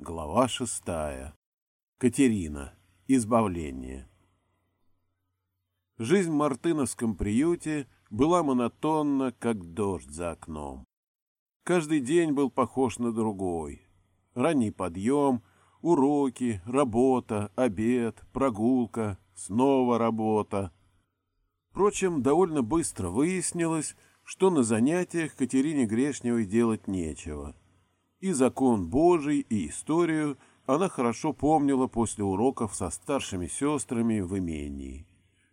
Глава шестая. Катерина. Избавление. Жизнь в Мартыновском приюте была монотонна, как дождь за окном. Каждый день был похож на другой. Ранний подъем, уроки, работа, обед, прогулка, снова работа. Впрочем, довольно быстро выяснилось, что на занятиях Катерине Грешневой делать нечего. И закон Божий, и историю она хорошо помнила после уроков со старшими сестрами в имении.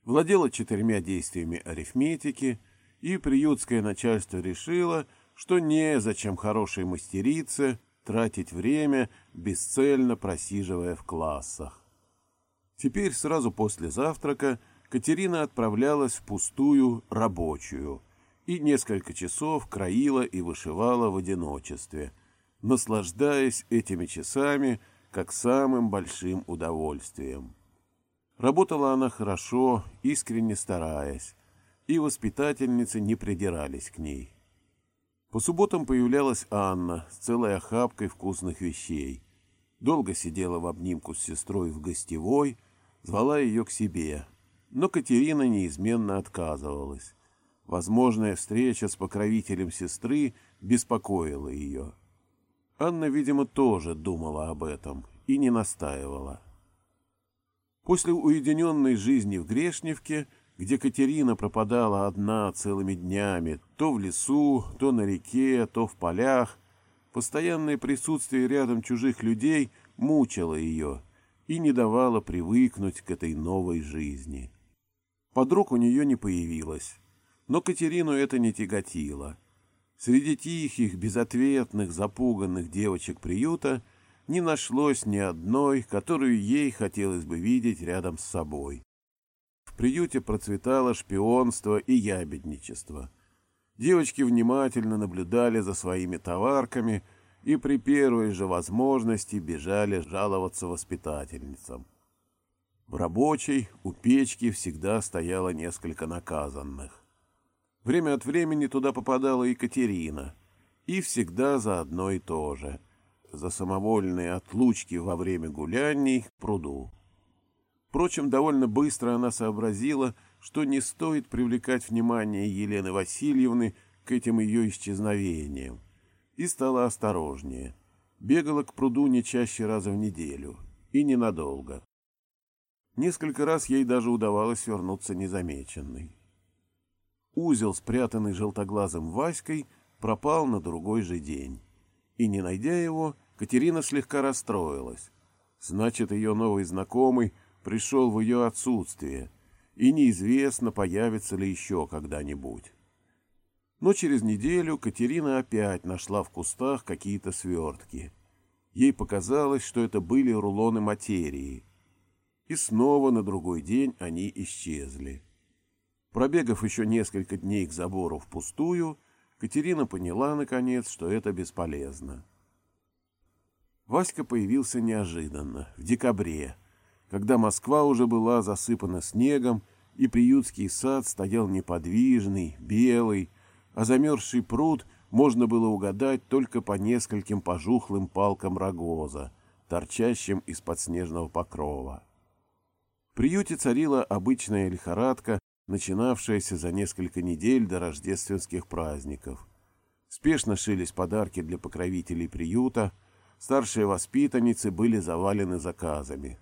Владела четырьмя действиями арифметики, и приютское начальство решило, что незачем хорошей мастерице тратить время, бесцельно просиживая в классах. Теперь сразу после завтрака Катерина отправлялась в пустую рабочую – и несколько часов краила и вышивала в одиночестве, наслаждаясь этими часами как самым большим удовольствием. Работала она хорошо, искренне стараясь, и воспитательницы не придирались к ней. По субботам появлялась Анна с целой охапкой вкусных вещей. Долго сидела в обнимку с сестрой в гостевой, звала ее к себе, но Катерина неизменно отказывалась Возможная встреча с покровителем сестры беспокоила ее. Анна, видимо, тоже думала об этом и не настаивала. После уединенной жизни в Грешневке, где Катерина пропадала одна целыми днями, то в лесу, то на реке, то в полях, постоянное присутствие рядом чужих людей мучило ее и не давало привыкнуть к этой новой жизни. Подруг у нее не появилось, но Катерину это не тяготило. Среди тихих, безответных, запуганных девочек приюта не нашлось ни одной, которую ей хотелось бы видеть рядом с собой. В приюте процветало шпионство и ябедничество. Девочки внимательно наблюдали за своими товарками и при первой же возможности бежали жаловаться воспитательницам. В рабочей у печки всегда стояло несколько наказанных. Время от времени туда попадала Екатерина. И всегда за одно и то же. За самовольные отлучки во время гуляний к пруду. Впрочем, довольно быстро она сообразила, что не стоит привлекать внимание Елены Васильевны к этим ее исчезновениям, и стала осторожнее. Бегала к пруду не чаще раза в неделю, и ненадолго. Несколько раз ей даже удавалось вернуться незамеченной. Узел, спрятанный желтоглазым Васькой, пропал на другой же день. И, не найдя его, Катерина слегка расстроилась. Значит, ее новый знакомый пришел в ее отсутствие, и неизвестно, появится ли еще когда-нибудь. Но через неделю Катерина опять нашла в кустах какие-то свертки. Ей показалось, что это были рулоны материи. И снова на другой день они исчезли. Пробегав еще несколько дней к забору впустую, Катерина поняла, наконец, что это бесполезно. Васька появился неожиданно, в декабре, когда Москва уже была засыпана снегом, и приютский сад стоял неподвижный, белый, а замерзший пруд можно было угадать только по нескольким пожухлым палкам рогоза, торчащим из-под снежного покрова. В приюте царила обычная лихорадка начинавшаяся за несколько недель до рождественских праздников. Спешно шились подарки для покровителей приюта, старшие воспитанницы были завалены заказами.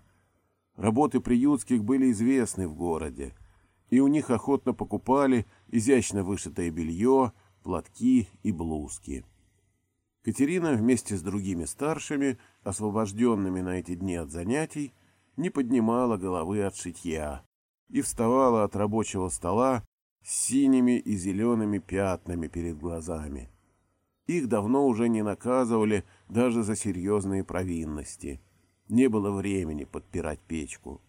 Работы приютских были известны в городе, и у них охотно покупали изящно вышитое белье, платки и блузки. Катерина вместе с другими старшими, освобожденными на эти дни от занятий, не поднимала головы от шитья, и вставала от рабочего стола с синими и зелеными пятнами перед глазами. Их давно уже не наказывали даже за серьезные провинности. Не было времени подпирать печку.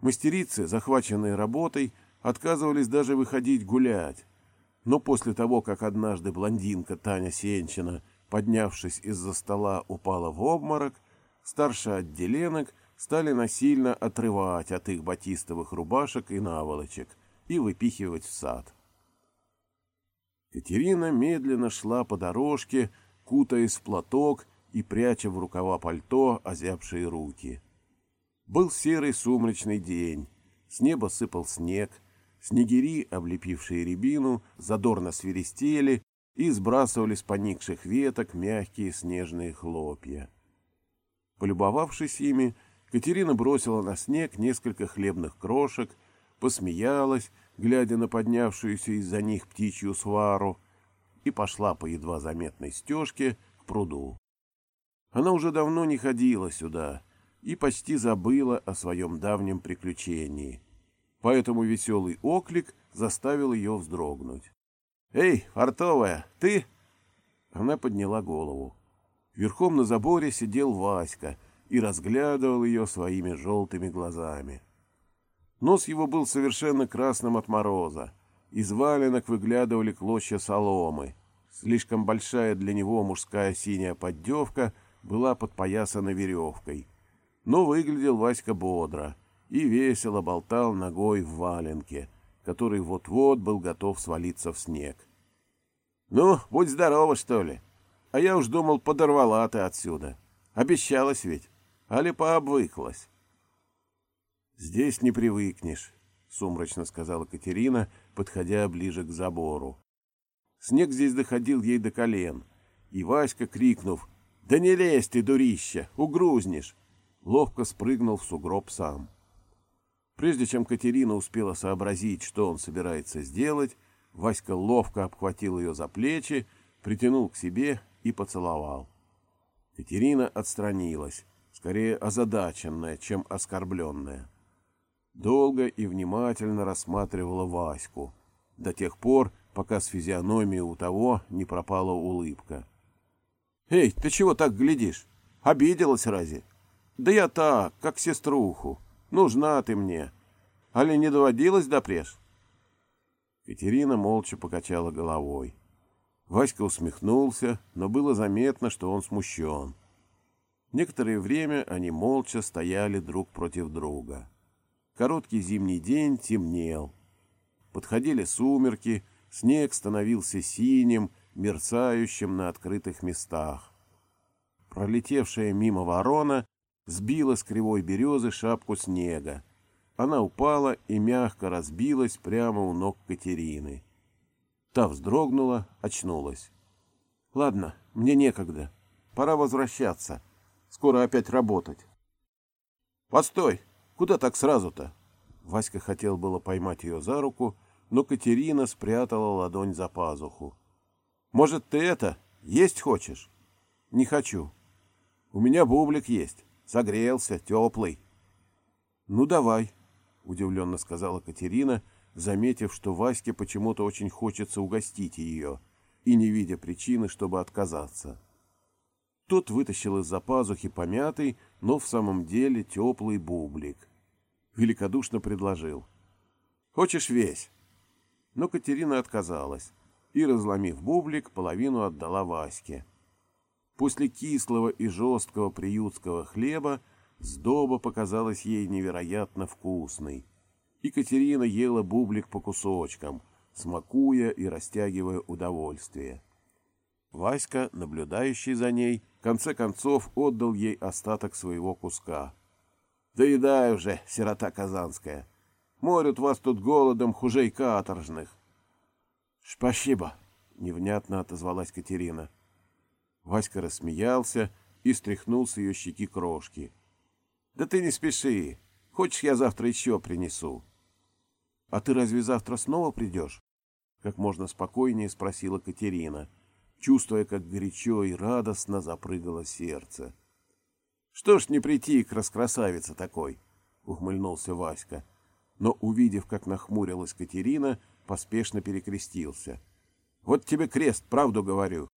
Мастерицы, захваченные работой, отказывались даже выходить гулять. Но после того, как однажды блондинка Таня Сенчина, поднявшись из-за стола, упала в обморок, старший отделенок стали насильно отрывать от их батистовых рубашек и наволочек и выпихивать в сад. Катерина медленно шла по дорожке, кутаясь в платок и пряча в рукава пальто озябшие руки. Был серый сумрачный день, с неба сыпал снег, снегири, облепившие рябину, задорно свиристели и сбрасывали с поникших веток мягкие снежные хлопья. Полюбовавшись ими, Катерина бросила на снег несколько хлебных крошек, посмеялась, глядя на поднявшуюся из-за них птичью свару, и пошла по едва заметной стежке к пруду. Она уже давно не ходила сюда и почти забыла о своем давнем приключении, поэтому веселый оклик заставил ее вздрогнуть. «Эй, фартовая, ты?» Она подняла голову. Верхом на заборе сидел Васька и разглядывал ее своими желтыми глазами. Нос его был совершенно красным от мороза. Из валенок выглядывали клочья соломы. Слишком большая для него мужская синяя поддевка была подпоясана веревкой. Но выглядел Васька бодро и весело болтал ногой в валенке, который вот-вот был готов свалиться в снег. «Ну, будь здорова, что ли? А я уж думал, подорвала ты отсюда. Обещалась ведь, али пообвыклась». «Здесь не привыкнешь», — сумрачно сказала Катерина, подходя ближе к забору. Снег здесь доходил ей до колен, и Васька, крикнув «Да не лезь ты, дурища, угрузнешь!» ловко спрыгнул в сугроб сам. Прежде чем Катерина успела сообразить, что он собирается сделать, Васька ловко обхватил ее за плечи, притянул к себе и поцеловал. Катерина отстранилась, скорее озадаченная, чем оскорбленная долго и внимательно рассматривала Ваську, до тех пор, пока с физиономии у того не пропала улыбка. «Эй, ты чего так глядишь? Обиделась разве?» «Да я так, как сеструху. Нужна ты мне. Али не доводилось допреж?» Катерина молча покачала головой. Васька усмехнулся, но было заметно, что он смущен. Некоторое время они молча стояли друг против друга. Короткий зимний день темнел. Подходили сумерки, снег становился синим, мерцающим на открытых местах. Пролетевшая мимо ворона сбила с кривой березы шапку снега. Она упала и мягко разбилась прямо у ног Катерины. Та вздрогнула, очнулась. — Ладно, мне некогда. Пора возвращаться. Скоро опять работать. — Постой! Куда так сразу-то? Васька хотел было поймать ее за руку, но Катерина спрятала ладонь за пазуху. «Может, ты это, есть хочешь?» «Не хочу. У меня бублик есть. Согрелся, теплый». «Ну, давай», — удивленно сказала Катерина, заметив, что Ваське почему-то очень хочется угостить ее, и не видя причины, чтобы отказаться. Тот вытащил из-за пазухи помятый, но в самом деле теплый бублик великодушно предложил. «Хочешь весь?» Но Катерина отказалась и, разломив бублик, половину отдала Ваське. После кислого и жесткого приютского хлеба сдоба показалась ей невероятно вкусной. Екатерина ела бублик по кусочкам, смакуя и растягивая удовольствие. Васька, наблюдающий за ней, в конце концов отдал ей остаток своего куска — Доедай уже, сирота казанская. Морют вас тут голодом хужей каторжных. — Спасибо, — невнятно отозвалась Катерина. Васька рассмеялся и стряхнул с ее щеки крошки. — Да ты не спеши. Хочешь, я завтра еще принесу? — А ты разве завтра снова придешь? — как можно спокойнее спросила Катерина, чувствуя, как горячо и радостно запрыгало сердце. — что ж не прийти к раскрасавице такой? — ухмыльнулся Васька. Но, увидев, как нахмурилась Катерина, поспешно перекрестился. — Вот тебе крест, правду говорю.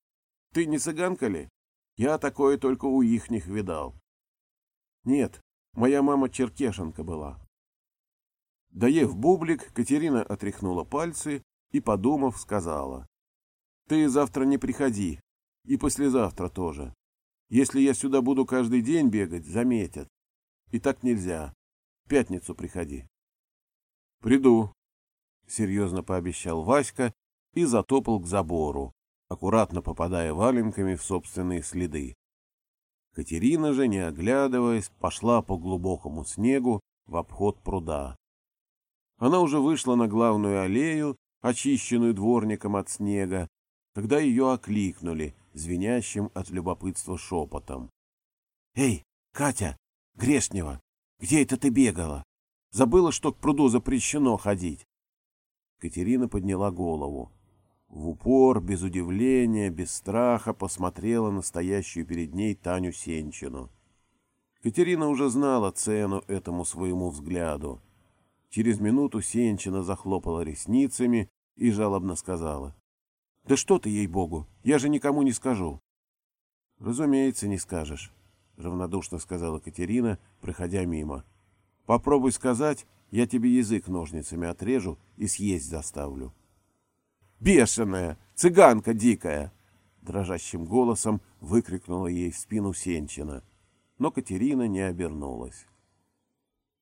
Ты не цыганка ли? Я такое только у ихних видал. — Нет, моя мама черкешенка была. Доев бублик, Катерина отряхнула пальцы и, подумав, сказала. — Ты завтра не приходи, и послезавтра тоже. Если я сюда буду каждый день бегать, заметят. И так нельзя. В пятницу приходи. — Приду, — серьезно пообещал Васька и затопал к забору, аккуратно попадая валенками в собственные следы. Катерина же, не оглядываясь, пошла по глубокому снегу в обход пруда. Она уже вышла на главную аллею, очищенную дворником от снега, когда ее окликнули, звенящим от любопытства шепотом. — Эй, Катя, Грешнева, где это ты бегала? Забыла, что к пруду запрещено ходить? Катерина подняла голову. В упор, без удивления, без страха посмотрела на стоящую перед ней Таню Сенчину. Катерина уже знала цену этому своему взгляду. Через минуту Сенчина захлопала ресницами и жалобно сказала. — Да что ты, ей-богу, я же никому не скажу. — Разумеется, не скажешь, — равнодушно сказала Катерина, проходя мимо. — Попробуй сказать, я тебе язык ножницами отрежу и съесть заставлю. — Бешеная! Цыганка дикая!» Дрожащим голосом выкрикнула ей в спину Сенчина. Но Катерина не обернулась.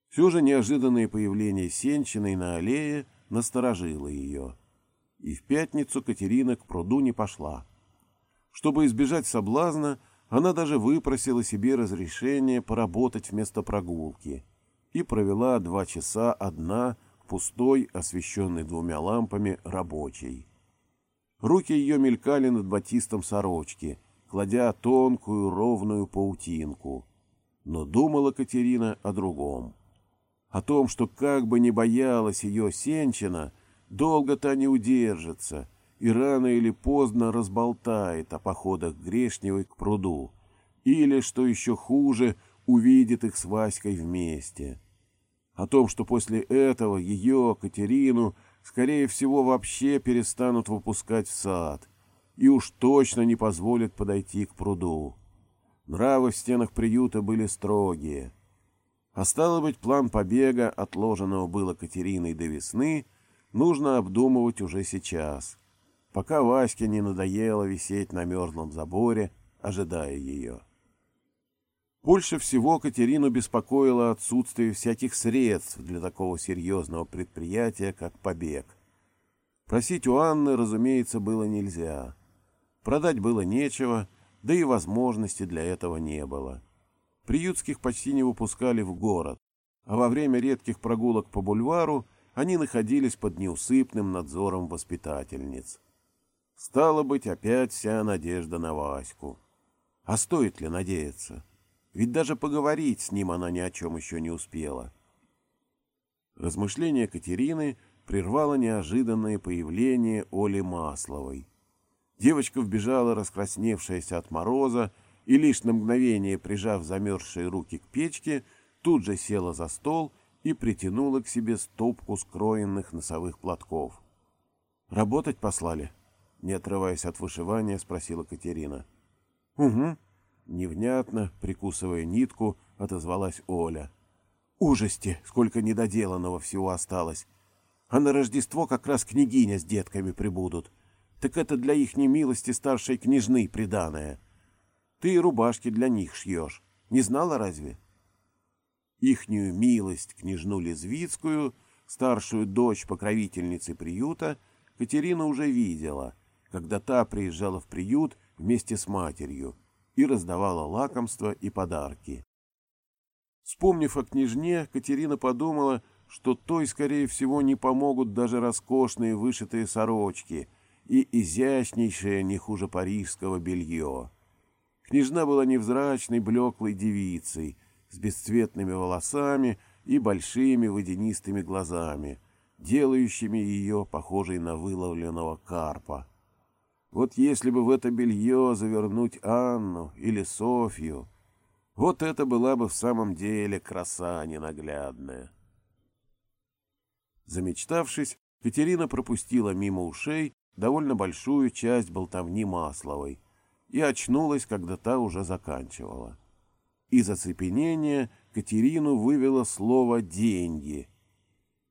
Все же неожиданное появление Сенчиной на аллее насторожило ее. И в пятницу Катерина к пруду не пошла. Чтобы избежать соблазна, она даже выпросила себе разрешение поработать вместо прогулки и провела два часа одна пустой, освещенный двумя лампами, рабочий. Руки ее мелькали над батистом сорочки, кладя тонкую ровную паутинку. Но думала Катерина о другом. О том, что как бы ни боялась ее Сенчина, долго та не удержится и рано или поздно разболтает о походах Грешневой к пруду, или, что еще хуже, увидит их с Васькой вместе о том, что после этого ее, Катерину, скорее всего, вообще перестанут выпускать в сад и уж точно не позволят подойти к пруду. Нравы в стенах приюта были строгие. А стало быть, план побега, отложенного было Катериной до весны, нужно обдумывать уже сейчас, пока Ваське не надоело висеть на мерзлом заборе, ожидая ее. Больше всего Катерину беспокоило отсутствие всяких средств для такого серьезного предприятия, как побег. Просить у Анны, разумеется, было нельзя. Продать было нечего, да и возможности для этого не было. Приютских почти не выпускали в город, а во время редких прогулок по бульвару они находились под неусыпным надзором воспитательниц. Стало быть, опять вся надежда на Ваську. А стоит ли надеяться? — ведь даже поговорить с ним она ни о чем еще не успела. Размышление Катерины прервало неожиданное появление Оли Масловой. Девочка вбежала, раскрасневшаяся от мороза, и лишь на мгновение, прижав замерзшие руки к печке, тут же села за стол и притянула к себе стопку скроенных носовых платков. «Работать послали?» — не отрываясь от вышивания, спросила Катерина. «Угу», Невнятно, прикусывая нитку, отозвалась Оля. Ужасти, сколько недоделанного всего осталось. А на Рождество как раз княгиня с детками прибудут. Так это для их немилости старшей княжны приданое. Ты и рубашки для них шьешь. Не знала разве? Ихнюю милость, княжну Лезвицкую, старшую дочь покровительницы приюта, Катерина уже видела, когда та приезжала в приют вместе с матерью и раздавала лакомства и подарки. Вспомнив о княжне, Катерина подумала, что той, скорее всего, не помогут даже роскошные вышитые сорочки и изящнейшее, не хуже парижского белье. Княжна была невзрачной, блеклой девицей, с бесцветными волосами и большими водянистыми глазами, делающими ее похожей на выловленного карпа. Вот если бы в это белье завернуть Анну или Софью, вот это была бы в самом деле краса ненаглядная. Замечтавшись, Катерина пропустила мимо ушей довольно большую часть болтовни Масловой и очнулась, когда та уже заканчивала. Из оцепенения Катерину вывело слово «деньги».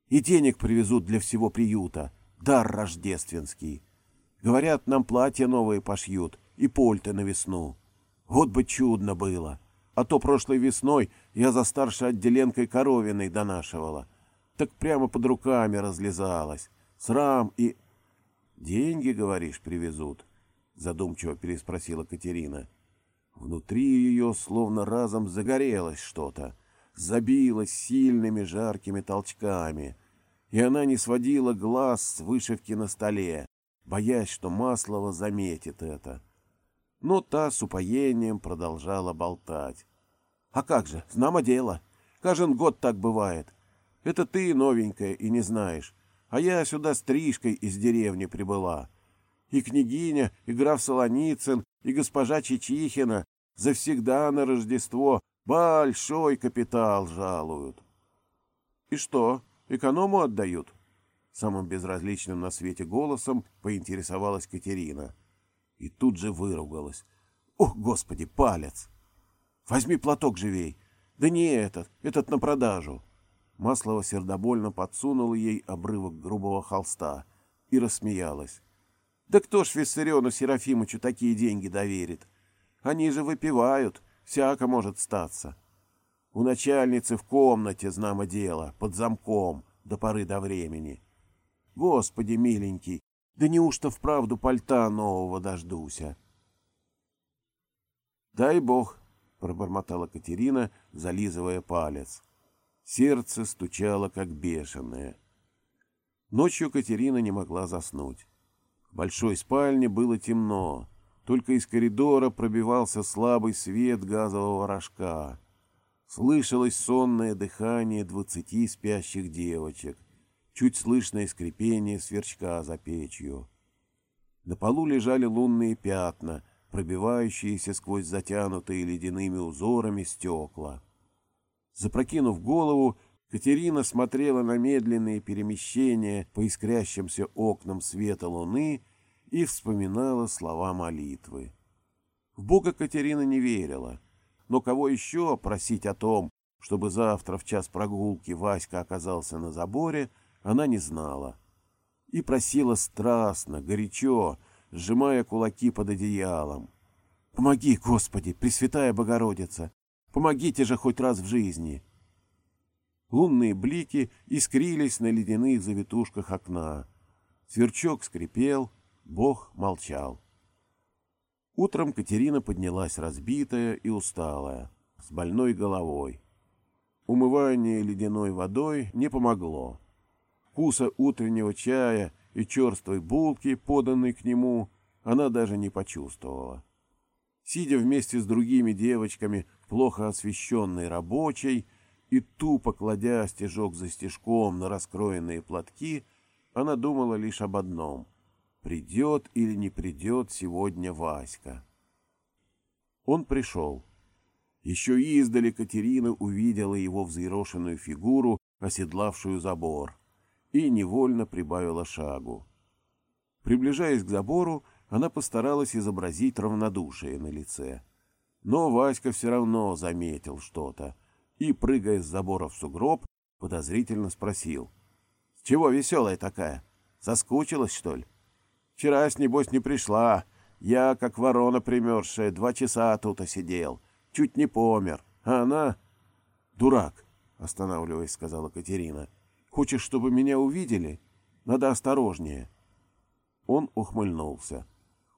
«И денег привезут для всего приюта. Дар рождественский». Говорят, нам платья новые пошьют и польты на весну. Вот бы чудно было. А то прошлой весной я за старшей отделенкой коровиной донашивала. Так прямо под руками разлезалась. Срам и... — Деньги, говоришь, привезут? — задумчиво переспросила Катерина. — Внутри ее словно разом загорелось что-то, забилось сильными жаркими толчками, и она не сводила глаз с вышивки на столе, боясь, что Маслова заметит это. Но та с упоением продолжала болтать. «А как же, знамо дело. Каждый год так бывает. Это ты новенькая и не знаешь, а я сюда стрижкой из деревни прибыла. И княгиня, и граф Солоницын, и госпожа Чичихина завсегда на Рождество большой капитал жалуют. И что, эконому отдают? Самым безразличным на свете голосом поинтересовалась Катерина. И тут же выругалась. Ох, господи, палец! Возьми платок живей. Да не этот, этот на продажу. Маслова сердобольно подсунула ей обрывок грубого холста и рассмеялась. Да кто ж Виссариону Серафимовичу такие деньги доверит? Они же выпивают, всяко может статься. У начальницы в комнате, знамо дело, под замком, до поры до времени. Господи, миленький, да неужто вправду пальта нового дождуся? Дай бог, пробормотала Катерина, зализывая палец. Сердце стучало, как бешеное. Ночью Катерина не могла заснуть. В большой спальне было темно. Только из коридора пробивался слабый свет газового рожка. Слышалось сонное дыхание двадцати спящих девочек, чуть слышное скрипение сверчка за печью. На полу лежали лунные пятна, пробивающиеся сквозь затянутые ледяными узорами стекла. Запрокинув голову, Катерина смотрела на медленные перемещения по искрящимся окнам света луны и вспоминала слова молитвы. В Бога Катерина не верила, но кого еще просить о том, чтобы завтра в час прогулки Васька оказался на заборе, она не знала. И просила страстно, горячо, сжимая кулаки под одеялом. «Помоги, Господи, Пресвятая Богородица! Помогите же хоть раз в жизни!» Лунные блики искрились на ледяных завитушках окна. Сверчок скрипел, Бог молчал. Утром Катерина поднялась разбитая и усталая, с больной головой. Умывание ледяной водой не помогло. Вкуса утреннего чая и черствой булки, поданной к нему, она даже не почувствовала. Сидя вместе с другими девочками плохо освещенной рабочей и тупо кладя стежок за стежком на раскроенные платки, она думала лишь об одном придет или не придет сегодня Васька. Он пришел. Еще издали Катерина увидела его взъерошенную фигуру, оседлавшую забор, и невольно прибавила шагу. Приближаясь к забору, она постаралась изобразить равнодушие на лице. Но Васька все равно заметил что-то и, прыгая с забора в сугроб, подозрительно спросил. — С чего веселая такая? Соскучилась, что ли? Вчера, небось, не пришла. Я, как ворона примерзшая, два часа тут осидел. Чуть не помер. А она... Дурак, останавливаясь, сказала Катерина. Хочешь, чтобы меня увидели? Надо осторожнее. Он ухмыльнулся.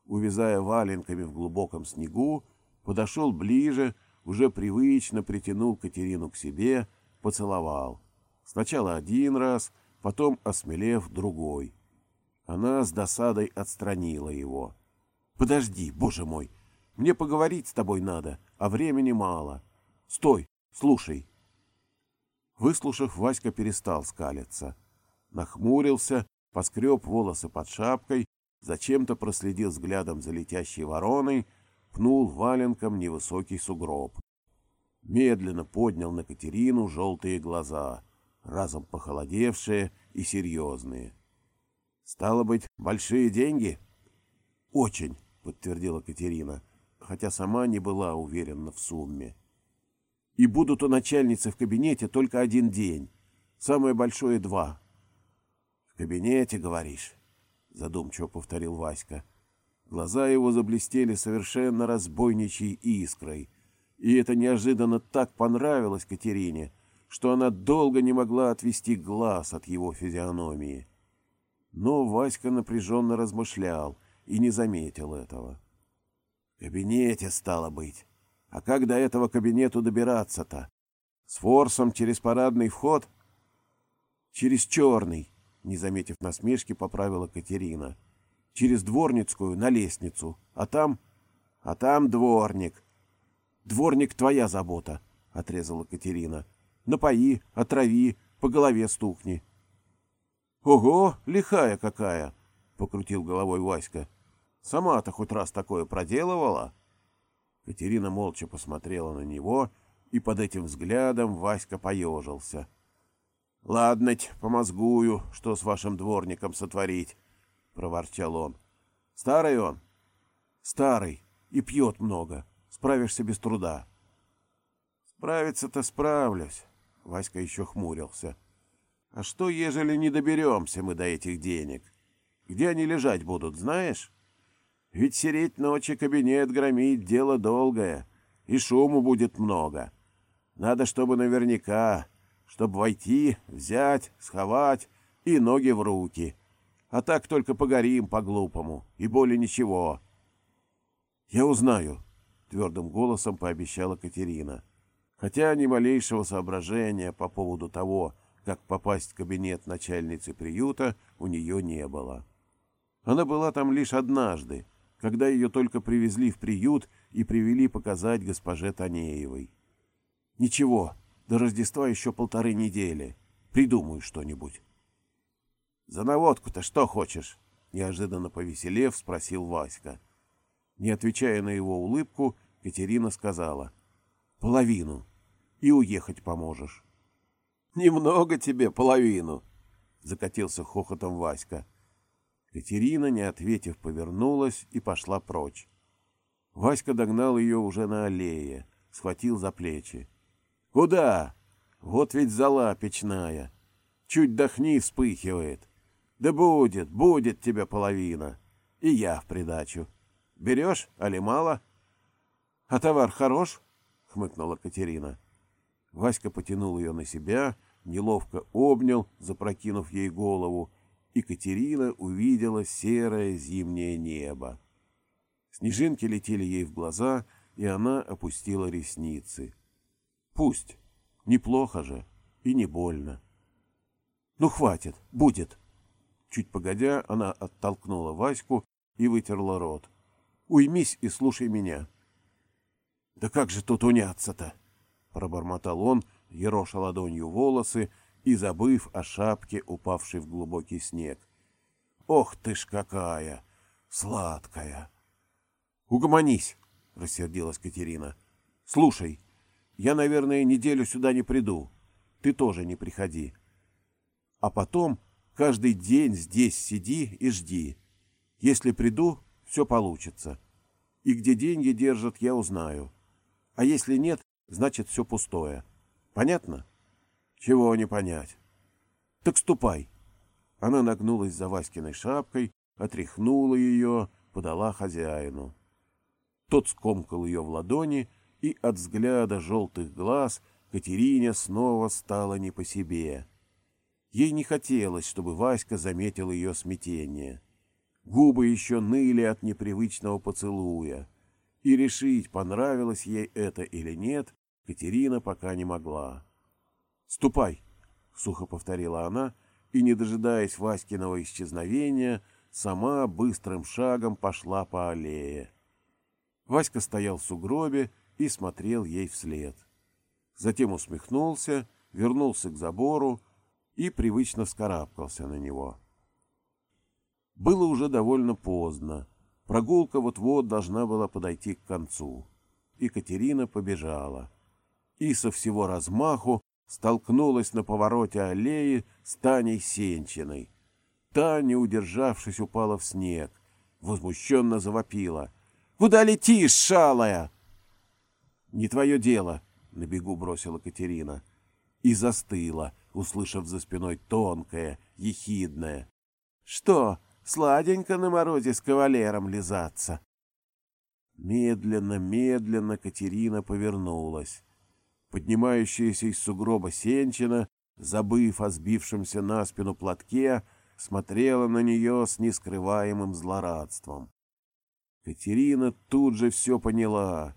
Увязая валенками в глубоком снегу, подошел ближе, уже привычно притянул Катерину к себе, поцеловал. Сначала один раз, потом, осмелев, другой. Она с досадой отстранила его. «Подожди, боже мой! Мне поговорить с тобой надо, а времени мало. Стой, слушай!» Выслушав, Васька перестал скалиться. Нахмурился, поскреб волосы под шапкой, зачем-то проследил взглядом за летящей вороной, пнул валенком невысокий сугроб. Медленно поднял на Катерину желтые глаза, разом похолодевшие и серьезные. — Стало быть, большие деньги? Очень, подтвердила Катерина, хотя сама не была уверена в сумме. И будут у начальницы в кабинете только один день, самое большое два. В кабинете, говоришь? Задумчиво повторил Васька. Глаза его заблестели совершенно разбойничьей искрой, и это неожиданно так понравилось Катерине, что она долго не могла отвести глаз от его физиономии. Но Васька напряженно размышлял и не заметил этого. — В кабинете, стало быть, А как до этого кабинету добираться-то? С форсом через парадный вход? Через черный, не заметив насмешки, поправила Катерина. Через дворницкую на лестницу, а там... А там дворник. Дворник твоя забота, отрезала Катерина. Напои, отрави, по голове стукни. Ого, лихая какая, покрутил головой Васька. Сама-то хоть раз такое проделывала? Катерина молча посмотрела на него, и под этим взглядом Васька поежился. — Ладно-ть, помозгую, что с вашим дворником сотворить, — проворчал он. — Старый он? — Старый, и пьет много. Справишься без труда. — Справиться-то справлюсь, — Васька еще хмурился. — А что, ежели не доберемся мы до этих денег? Где они лежать будут, знаешь? Ведь сереть ночи кабинет громить — дело долгое, и шуму будет много. Надо, чтобы наверняка, чтобы войти, взять, сховать и ноги в руки. А так только погорим по-глупому, и более ничего. — Я узнаю, — твердым голосом пообещала Катерина. Хотя ни малейшего соображения по поводу того, как попасть в кабинет начальницы приюта, у нее не было. Она была там лишь однажды, когда ее только привезли в приют и привели показать госпоже Танеевой. «Ничего, до Рождества еще полторы недели. Придумаю что-нибудь». «За наводку-то что хочешь?» — неожиданно повеселев, спросил Васька. Не отвечая на его улыбку, Катерина сказала. «Половину. И уехать поможешь». «Немного тебе половину», — закатился хохотом Васька. Катерина, не ответив, повернулась и пошла прочь. Васька догнал ее уже на аллее, схватил за плечи. «Куда? Вот ведь зала печная. Чуть дохни, вспыхивает. Да будет, будет тебе половина. И я в придачу. Берешь, али мало?» «А товар хорош?» — хмыкнула Катерина. Васька потянул ее на себя, неловко обнял, запрокинув ей голову, Екатерина увидела серое зимнее небо. Снежинки летели ей в глаза, и она опустила ресницы. Пусть. Неплохо же. И не больно. Ну, хватит. Будет. Чуть погодя, она оттолкнула Ваську и вытерла рот. Уймись и слушай меня. Да как же тут уняться-то? Пробормотал он, ероша ладонью волосы, и забыв о шапке, упавшей в глубокий снег. «Ох ты ж какая! Сладкая!» «Угомонись!» — рассердилась Катерина. «Слушай, я, наверное, неделю сюда не приду. Ты тоже не приходи. А потом каждый день здесь сиди и жди. Если приду, все получится. И где деньги держат, я узнаю. А если нет, значит, все пустое. Понятно?» Чего не понять. Так ступай. Она нагнулась за Васькиной шапкой, отряхнула ее, подала хозяину. Тот скомкал ее в ладони, и от взгляда желтых глаз Катерине снова стало не по себе. Ей не хотелось, чтобы Васька заметил ее смятение. Губы еще ныли от непривычного поцелуя, и решить, понравилось ей это или нет, Катерина пока не могла. «Ступай!» — сухо повторила она, и, не дожидаясь Васькиного исчезновения, сама быстрым шагом пошла по аллее. Васька стоял в сугробе и смотрел ей вслед. Затем усмехнулся, вернулся к забору и привычно вскарабкался на него. Было уже довольно поздно. Прогулка вот-вот должна была подойти к концу. Екатерина побежала. И со всего размаху столкнулась на повороте аллеи с Таней Сенчиной. Та, не удержавшись, упала в снег. Возмущенно завопила. «Куда летишь, шалая?» «Не твое дело», — на бегу бросила Катерина. И застыла, услышав за спиной тонкое, ехидное. «Что, сладенько на морозе с кавалером лизаться?» Медленно, медленно Катерина повернулась. Поднимающаяся из сугроба Сенчина, забыв о сбившемся на спину платке, смотрела на нее с нескрываемым злорадством. Катерина тут же все поняла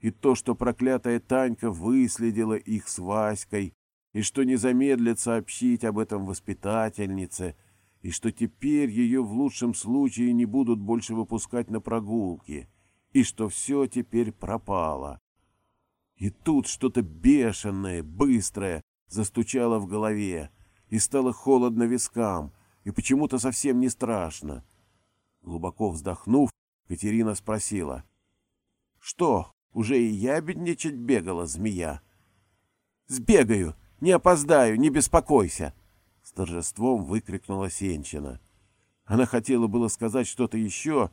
и то, что проклятая Танька выследила их с Васькой, и что не замедлит сообщить об этом воспитательнице, и что теперь ее в лучшем случае не будут больше выпускать на прогулки, и что все теперь пропало. И тут что-то бешеное, быстрое застучало в голове, и стало холодно вискам, и почему-то совсем не страшно. Глубоко вздохнув, Катерина спросила. — Что, уже и ябедничать бегала змея? — Сбегаю, не опоздаю, не беспокойся! — с торжеством выкрикнула Сенчина. Она хотела было сказать что-то еще,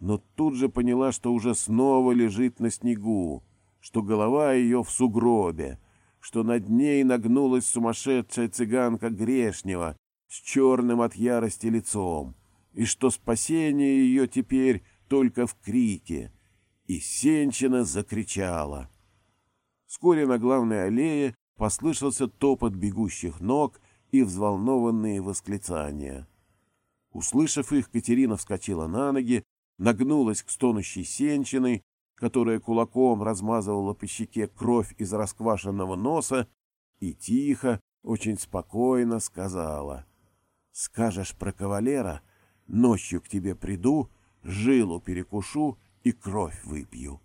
но тут же поняла, что уже снова лежит на снегу, что голова ее в сугробе, что над ней нагнулась сумасшедшая цыганка Грешнева с черным от ярости лицом, и что спасение ее теперь только в крике. И Сенчина закричала. Вскоре на главной аллее послышался топот бегущих ног и взволнованные восклицания. Услышав их, Катерина вскочила на ноги, нагнулась к стонущей Сенчиной, которая кулаком размазывала по щеке кровь из расквашенного носа, и тихо, очень спокойно сказала. «Скажешь про кавалера, ночью к тебе приду, жилу перекушу и кровь выпью».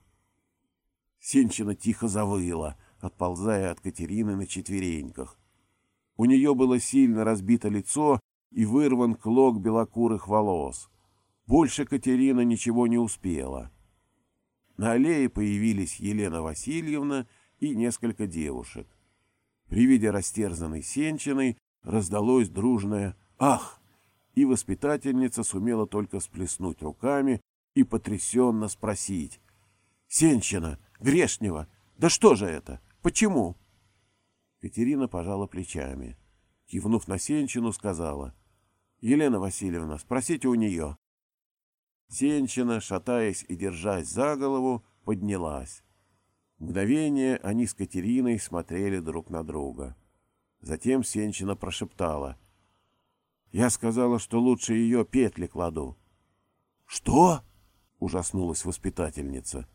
Сенчина тихо завыла, отползая от Катерины на четвереньках. У нее было сильно разбито лицо и вырван клок белокурых волос. Больше Катерина ничего не успела. На аллее появились Елена Васильевна и несколько девушек. При виде растерзанной Сенчиной раздалось дружное «Ах!» и воспитательница сумела только сплеснуть руками и потрясенно спросить. «Сенчина! Грешнева! Да что же это? Почему?» Катерина пожала плечами. Кивнув на Сенчину, сказала. «Елена Васильевна, спросите у нее». Сенчина, шатаясь и держась за голову, поднялась. Мгновение они с Катериной смотрели друг на друга. Затем Сенчина прошептала. «Я сказала, что лучше ее петли кладу». «Что?» — ужаснулась воспитательница.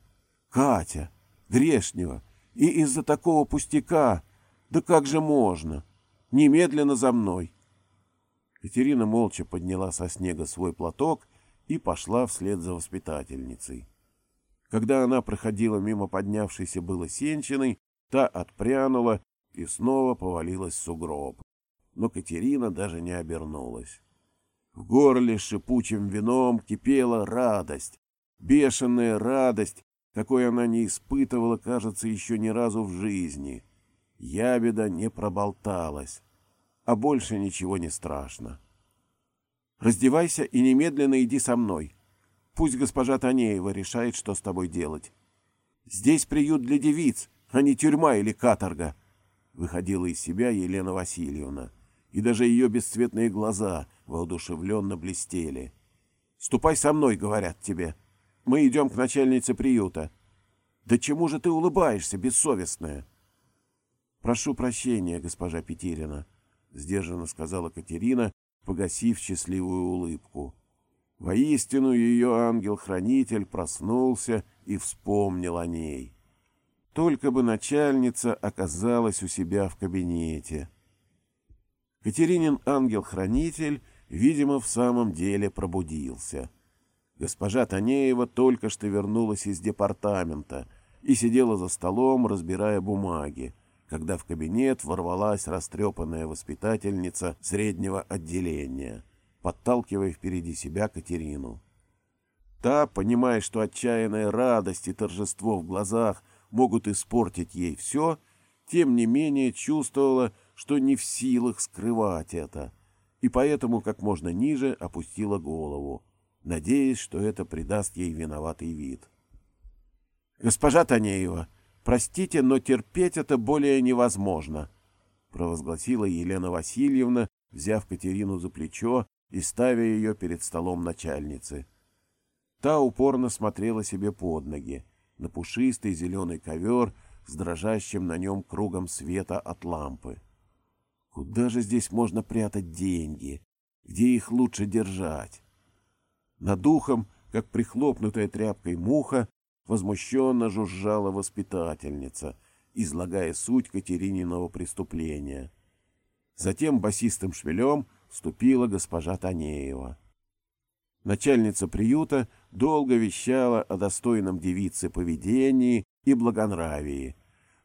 «Катя, грешнего, и из-за такого пустяка, да как же можно? Немедленно за мной!» Катерина молча подняла со снега свой платок и пошла вслед за воспитательницей. Когда она проходила мимо поднявшейся было сенчиной, та отпрянула и снова повалилась в сугроб. Но Катерина даже не обернулась. В горле шипучим вином кипела радость, бешеная радость, какой она не испытывала, кажется, еще ни разу в жизни. Ябеда не проболталась, а больше ничего не страшно. Раздевайся и немедленно иди со мной. Пусть госпожа Танеева решает, что с тобой делать. Здесь приют для девиц, а не тюрьма или каторга. Выходила из себя Елена Васильевна, и даже ее бесцветные глаза воодушевленно блестели. «Ступай со мной», — говорят тебе. «Мы идем к начальнице приюта». «Да чему же ты улыбаешься, бессовестная?» «Прошу прощения, госпожа Петерина», — сдержанно сказала Катерина, погасив счастливую улыбку. Воистину ее ангел-хранитель проснулся и вспомнил о ней. Только бы начальница оказалась у себя в кабинете. Катеринин ангел-хранитель, видимо, в самом деле пробудился. Госпожа Танеева только что вернулась из департамента и сидела за столом, разбирая бумаги когда в кабинет ворвалась растрепанная воспитательница среднего отделения, подталкивая впереди себя Катерину. Та, понимая, что отчаянная радость и торжество в глазах могут испортить ей все, тем не менее чувствовала, что не в силах скрывать это, и поэтому как можно ниже опустила голову, надеясь, что это придаст ей виноватый вид. «Госпожа Танеева!» Простите, но терпеть это более невозможно, — провозгласила Елена Васильевна, взяв Катерину за плечо и ставя ее перед столом начальницы. Та упорно смотрела себе под ноги, на пушистый зеленый ковер с дрожащим на нем кругом света от лампы. Куда же здесь можно прятать деньги? Где их лучше держать? Над духом, как прихлопнутая тряпкой муха, возмущенно жужжала воспитательница, излагая суть Катерининого преступления. Затем басистым швелем вступила госпожа Танеева. Начальница приюта долго вещала о достойном девице поведении и благонравии,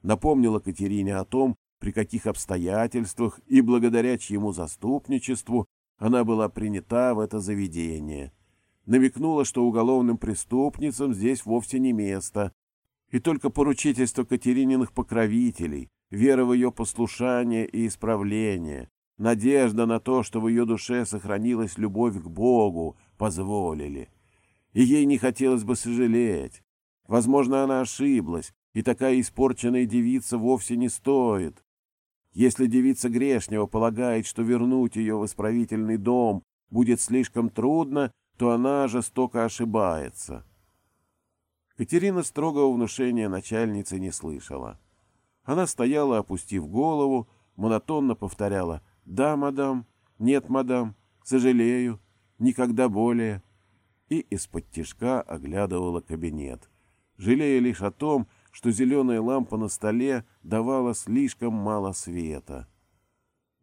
напомнила Катерине о том, при каких обстоятельствах и благодаря чьему заступничеству она была принята в это заведение. Намекнула, что уголовным преступницам здесь вовсе не место, и только поручительство Катерининых покровителей, вера в ее послушание и исправление, надежда на то, что в ее душе сохранилась любовь к Богу, позволили. И ей не хотелось бы сожалеть. Возможно, она ошиблась, и такая испорченная девица вовсе не стоит. Если девица грешнего полагает, что вернуть ее в исправительный дом будет слишком трудно, то она жестоко ошибается. Катерина строгого внушения начальницы не слышала. Она стояла, опустив голову, монотонно повторяла «Да, мадам», «Нет, мадам», «Сожалею», «Никогда более» и из-под тишка оглядывала кабинет, жалея лишь о том, что зеленая лампа на столе давала слишком мало света.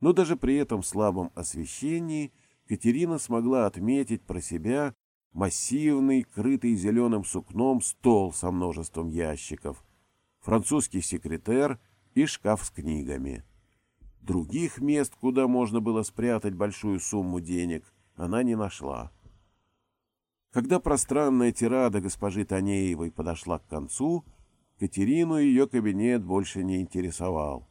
Но даже при этом слабом освещении Катерина смогла отметить про себя массивный, крытый зеленым сукном стол со множеством ящиков, французский секретер и шкаф с книгами. Других мест, куда можно было спрятать большую сумму денег, она не нашла. Когда пространная тирада госпожи Танеевой подошла к концу, Катерину ее кабинет больше не интересовал.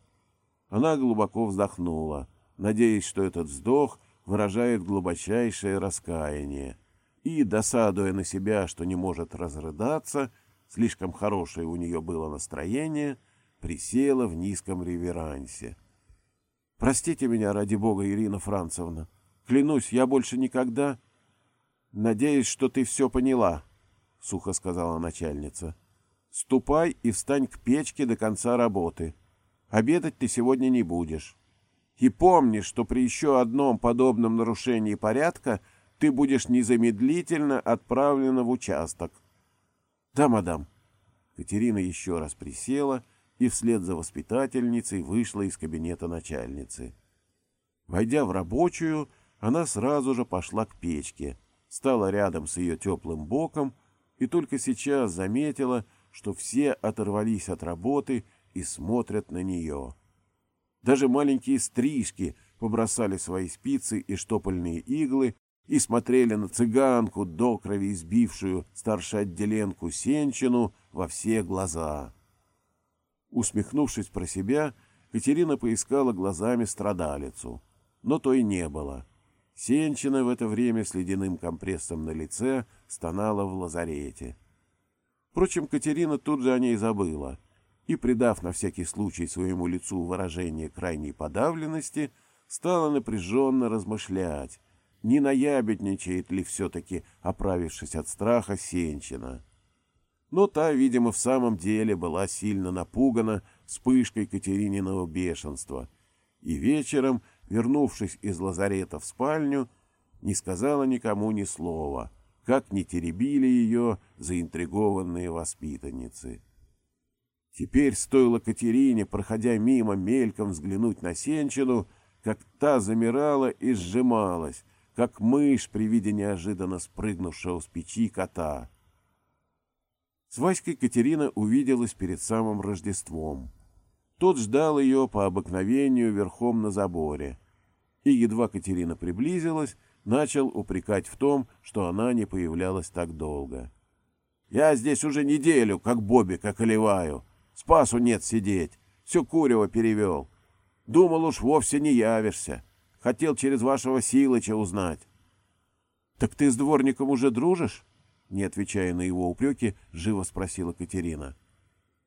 Она глубоко вздохнула, надеясь, что этот вздох выражает глубочайшее раскаяние, и, досадуя на себя, что не может разрыдаться, слишком хорошее у нее было настроение, присела в низком реверансе. «Простите меня, ради бога, Ирина Францевна. Клянусь, я больше никогда...» «Надеюсь, что ты все поняла», — сухо сказала начальница. Ступай и встань к печке до конца работы. Обедать ты сегодня не будешь. И помни, что при еще одном подобном нарушении порядка ты будешь незамедлительно отправлена в участок. — Да, мадам. Катерина еще раз присела и вслед за воспитательницей вышла из кабинета начальницы. Войдя в рабочую, она сразу же пошла к печке, стала рядом с ее теплым боком и только сейчас заметила, что все оторвались от работы и смотрят на нее. Даже маленькие стрижки побросали свои спицы и штопольные иглы и смотрели на цыганку, до крови избившую старшеотделенку Сенчину, во все глаза. Усмехнувшись про себя, Катерина поискала глазами страдалицу, но то и не было. Сенчина в это время с ледяным компрессом на лице стонала в лазарете. Впрочем, Катерина тут же о ней забыла и, придав на всякий случай своему лицу выражение крайней подавленности, стала напряженно размышлять, не наябедничает ли все-таки, оправившись от страха, Сенчина. Но та, видимо, в самом деле была сильно напугана вспышкой Катерининого бешенства, и вечером, вернувшись из лазарета в спальню, не сказала никому ни слова — как не теребили ее заинтригованные воспитанницы. Теперь стоило Катерине, проходя мимо, мельком взглянуть на Сенчину, как та замирала и сжималась, как мышь при виде неожиданно спрыгнувшего с печи кота. С Васькой Катерина увиделась перед самым Рождеством. Тот ждал ее по обыкновению верхом на заборе. И едва Катерина приблизилась, начал упрекать в том, что она не появлялась так долго. «Я здесь уже неделю, как Бобик, околеваю. Спасу нет сидеть. Все курево перевел. Думал уж вовсе не явишься. Хотел через вашего Силыча узнать». «Так ты с дворником уже дружишь?» Не отвечая на его упреки, живо спросила Катерина.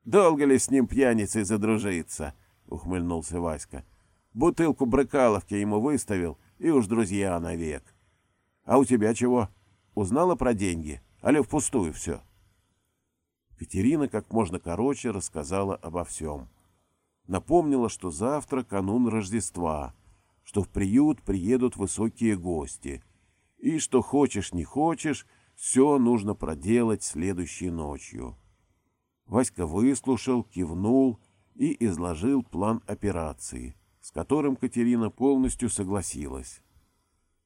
«Долго ли с ним пьяницей задружиться?» — ухмыльнулся Васька. «Бутылку брыкаловки ему выставил, и уж друзья навек. А у тебя чего? Узнала про деньги? Али впустую все?» Катерина как можно короче рассказала обо всем. Напомнила, что завтра канун Рождества, что в приют приедут высокие гости, и что хочешь не хочешь, все нужно проделать следующей ночью. Васька выслушал, кивнул и изложил план операции, с которым Катерина полностью согласилась.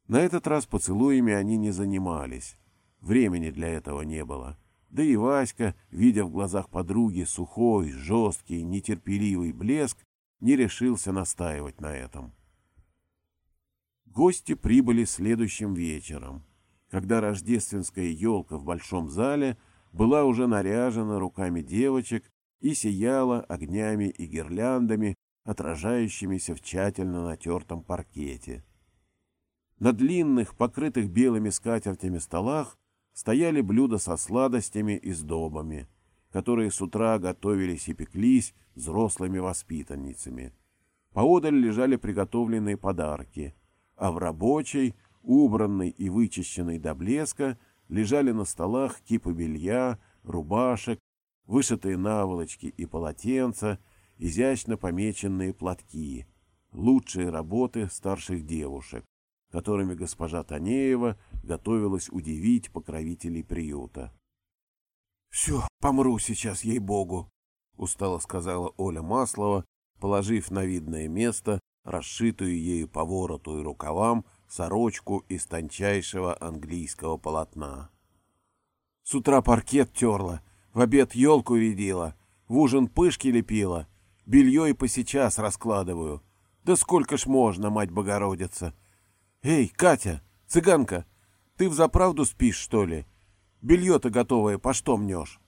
На этот раз поцелуями они не занимались. Времени для этого не было. Да и Васька, видя в глазах подруги сухой, жесткий, нетерпеливый блеск, не решился настаивать на этом. Гости прибыли следующим вечером, когда рождественская елка в большом зале была уже наряжена руками девочек и сияла огнями и гирляндами, отражающимися в тщательно натертом паркете. На длинных, покрытых белыми скатертями столах стояли блюда со сладостями и сдобами, которые с утра готовились и пеклись взрослыми воспитанницами. Поодаль лежали приготовленные подарки, а в рабочей, убранной и вычищенной до блеска, лежали на столах кипы белья, рубашек, вышитые наволочки и полотенца, изящно помеченные платки, лучшие работы старших девушек, которыми госпожа Танеева готовилась удивить покровителей приюта. — Все, помру сейчас, ей-богу, — устало сказала Оля Маслова, положив на видное место расшитую ею по вороту и рукавам сорочку из тончайшего английского полотна. С утра паркет терла, в обед елку рядила, в ужин пышки лепила, белье и посейчас раскладываю. Да сколько ж можно, мать Богородица! Эй, Катя, цыганка, ты взаправду спишь, что ли? Белье-то готовое по что мнешь?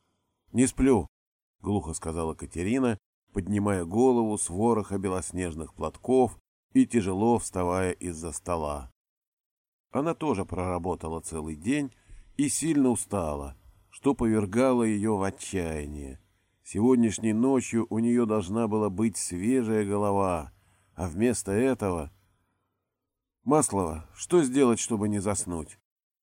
— Не сплю, — глухо сказала Катерина, поднимая голову с вороха белоснежных платков и тяжело вставая из-за стола. Она тоже проработала целый день и сильно устала, что повергало ее в отчаяние. Сегодняшней ночью у нее должна была быть свежая голова, а вместо этого... Маслова, что сделать, чтобы не заснуть?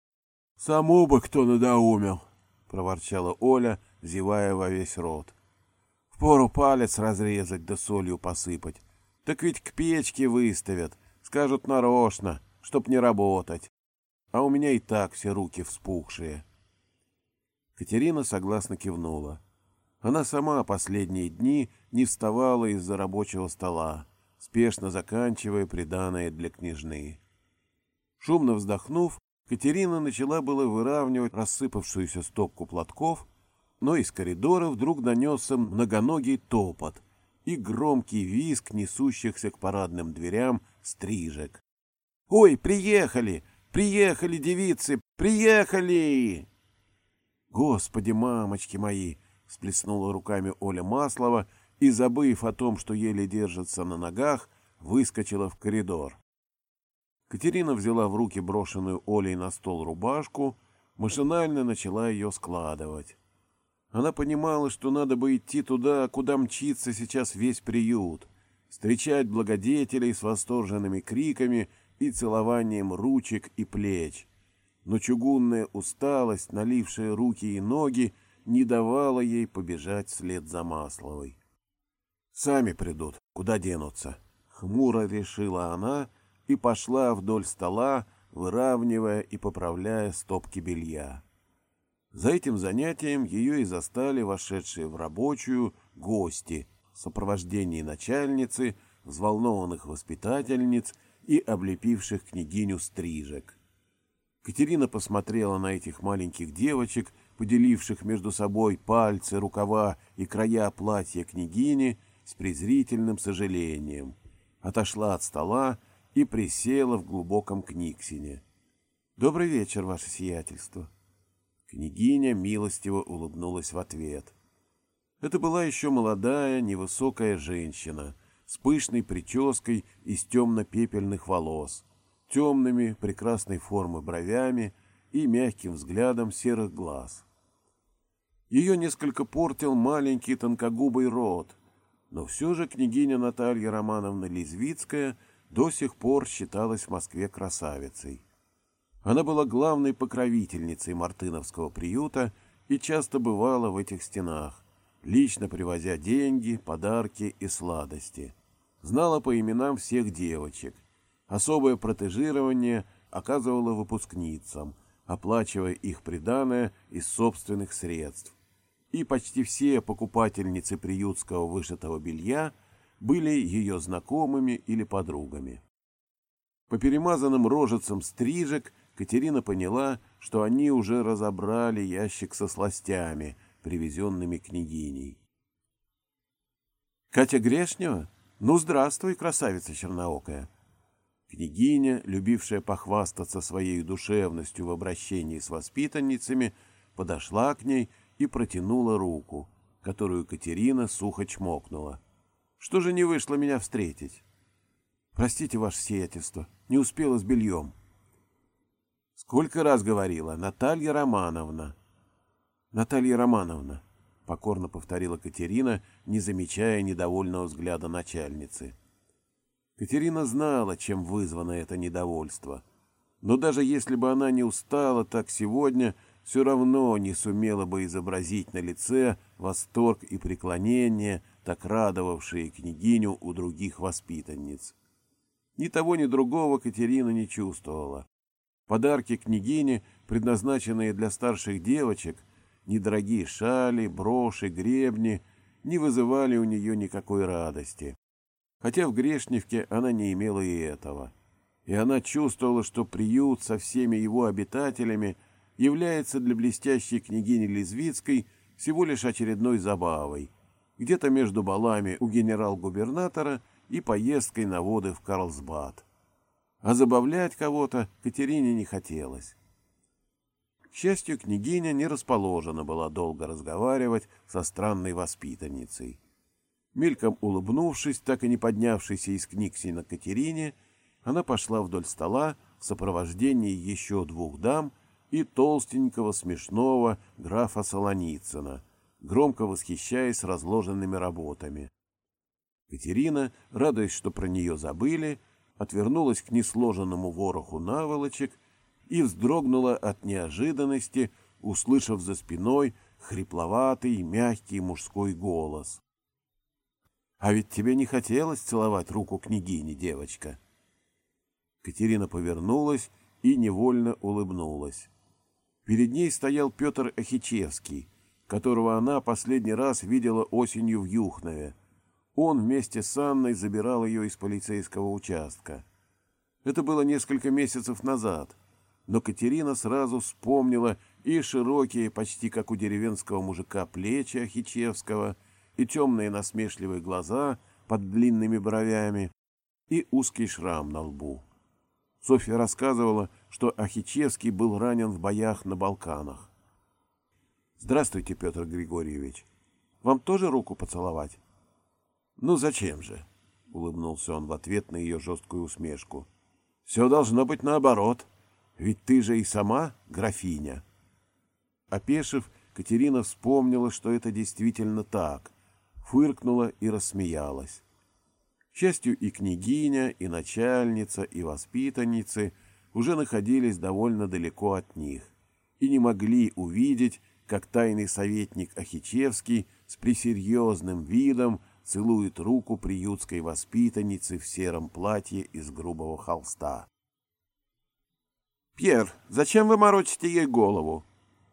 — Саму бы кто надоумел, — проворчала Оля, зевая во весь рот. — Впору палец разрезать да солью посыпать. Так ведь к печке выставят, скажут нарочно, чтоб не работать. А у меня и так все руки вспухшие. Катерина согласно кивнула. Она сама последние дни не вставала из-за рабочего стола, спешно заканчивая приданное для княжны. Шумно вздохнув, Катерина начала было выравнивать рассыпавшуюся стопку платков, но из коридора вдруг донесся многоногий топот, и громкий визг несущихся к парадным дверям стрижек. «Ой, приехали! Приехали, девицы! Приехали!» «Господи, мамочки мои!» — сплеснула руками Оля Маслова и, забыв о том, что еле держится на ногах, выскочила в коридор. Катерина взяла в руки брошенную Олей на стол рубашку, машинально начала ее складывать. Она понимала, что надо бы идти туда, куда мчится сейчас весь приют, встречать благодетелей с восторженными криками и целованием ручек и плеч. Но чугунная усталость, налившая руки и ноги, не давала ей побежать вслед за Масловой. «Сами придут, куда денутся», — хмуро решила она и пошла вдоль стола, выравнивая и поправляя стопки белья. За этим занятием ее и застали вошедшие в рабочую гости в сопровождении начальницы, взволнованных воспитательниц и облепивших княгиню стрижек. Катерина посмотрела на этих маленьких девочек, поделивших между собой пальцы, рукава и края платья княгини, с презрительным сожалением. Отошла от стола и присела в глубоком книгсине. «Добрый вечер, ваше сиятельство!» Княгиня милостиво улыбнулась в ответ. Это была еще молодая, невысокая женщина с пышной прической из темно-пепельных волос, темными прекрасной формы бровями и мягким взглядом серых глаз. Ее несколько портил маленький тонкогубый рот, но все же княгиня Наталья Романовна Лизвицкая до сих пор считалась в Москве красавицей. Она была главной покровительницей Мартыновского приюта и часто бывала в этих стенах, лично привозя деньги, подарки и сладости. Знала по именам всех девочек. Особое протежирование оказывала выпускницам, оплачивая их приданое из собственных средств. И почти все покупательницы приютского вышитого белья были ее знакомыми или подругами. По перемазанным рожицам стрижек Катерина поняла, что они уже разобрали ящик со сластями, привезенными княгиней. «Катя Грешнева? Ну, здравствуй, красавица черноокая!» Княгиня, любившая похвастаться своей душевностью в обращении с воспитанницами, подошла к ней и протянула руку, которую Катерина сухо чмокнула. «Что же не вышло меня встретить?» «Простите, ваше сиятельство, не успела с бельем». «Сколько раз говорила, Наталья Романовна?» «Наталья Романовна», — покорно повторила Катерина, не замечая недовольного взгляда начальницы. Катерина знала, чем вызвано это недовольство. Но даже если бы она не устала так сегодня, все равно не сумела бы изобразить на лице восторг и преклонение, так радовавшие княгиню у других воспитанниц. Ни того, ни другого Катерина не чувствовала. Подарки княгине, предназначенные для старших девочек, недорогие шали, броши, гребни, не вызывали у нее никакой радости хотя в Грешневке она не имела и этого. И она чувствовала, что приют со всеми его обитателями является для блестящей княгини Лизвицкой всего лишь очередной забавой, где-то между балами у генерал-губернатора и поездкой на воды в Карлсбад. А забавлять кого-то Катерине не хотелось. К счастью, княгиня не расположена была долго разговаривать со странной воспитанницей. Мельком улыбнувшись, так и не поднявшейся из книг на Катерине, она пошла вдоль стола в сопровождении еще двух дам и толстенького смешного графа Солоницына, громко восхищаясь разложенными работами. Катерина, радуясь, что про нее забыли, отвернулась к несложенному вороху наволочек и вздрогнула от неожиданности, услышав за спиной хрипловатый мягкий мужской голос. А ведь тебе не хотелось целовать руку княгини, девочка. Катерина повернулась и невольно улыбнулась. Перед ней стоял Петр Ахичевский, которого она последний раз видела осенью в Юхнове. Он вместе с Анной забирал ее из полицейского участка. Это было несколько месяцев назад, но Катерина сразу вспомнила и широкие, почти как у деревенского мужика, плечи Ахичевского — и темные насмешливые глаза под длинными бровями, и узкий шрам на лбу. Софья рассказывала, что Ахичевский был ранен в боях на Балканах. «Здравствуйте, Петр Григорьевич. Вам тоже руку поцеловать?» «Ну зачем же?» — улыбнулся он в ответ на ее жесткую усмешку. «Все должно быть наоборот. Ведь ты же и сама графиня». Опешив, Катерина вспомнила, что это действительно так, фыркнула и рассмеялась. К счастью, и княгиня, и начальница, и воспитанницы уже находились довольно далеко от них и не могли увидеть, как тайный советник Ахичевский с пресерьезным видом целует руку приютской воспитанницы в сером платье из грубого холста. «Пьер, зачем вы морочите ей голову?»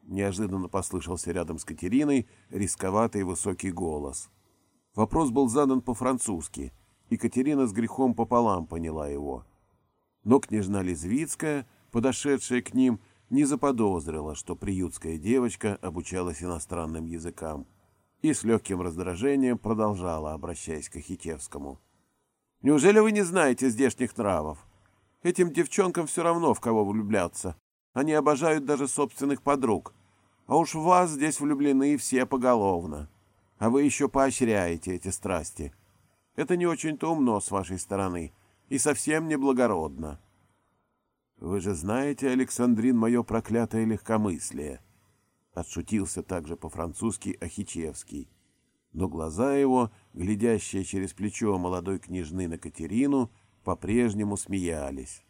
Неожиданно послышался рядом с Катериной рисковатый высокий голос. Вопрос был задан по-французски, и Катерина с грехом пополам поняла его. Но княжна Лизвицкая, подошедшая к ним, не заподозрила, что приютская девочка обучалась иностранным языкам, и с легким раздражением продолжала, обращаясь к Ахитевскому. «Неужели вы не знаете здешних нравов? Этим девчонкам все равно, в кого влюбляться. Они обожают даже собственных подруг. А уж вас здесь влюблены все поголовно а вы еще поощряете эти страсти. Это не очень-то умно с вашей стороны и совсем не благородно. Вы же знаете, Александрин, мое проклятое легкомыслие. Отшутился также по-французски Ахичевский. Но глаза его, глядящие через плечо молодой княжны на Катерину, по-прежнему смеялись.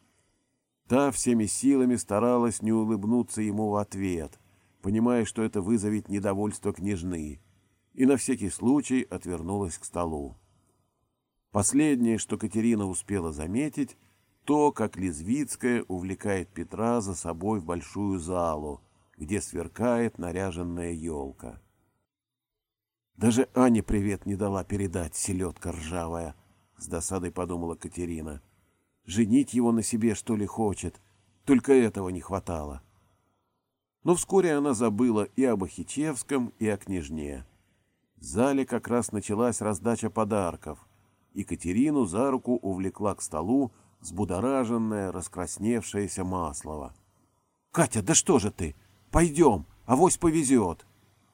Та всеми силами старалась не улыбнуться ему в ответ, понимая, что это вызовет недовольство княжны и на всякий случай отвернулась к столу. Последнее, что Катерина успела заметить, то, как Лизвицкая увлекает Петра за собой в большую залу, где сверкает наряженная елка. Даже Ане привет не дала передать, селедка ржавая, — с досадой подумала Катерина. Женить его на себе, что ли, хочет? Только этого не хватало. Но вскоре она забыла и об Ахичевском, и о княжне. В зале как раз началась раздача подарков. Екатерину за руку увлекла к столу взбудораженная, раскрасневшаяся Маслова. — Катя, да что же ты? Пойдем, авось повезет.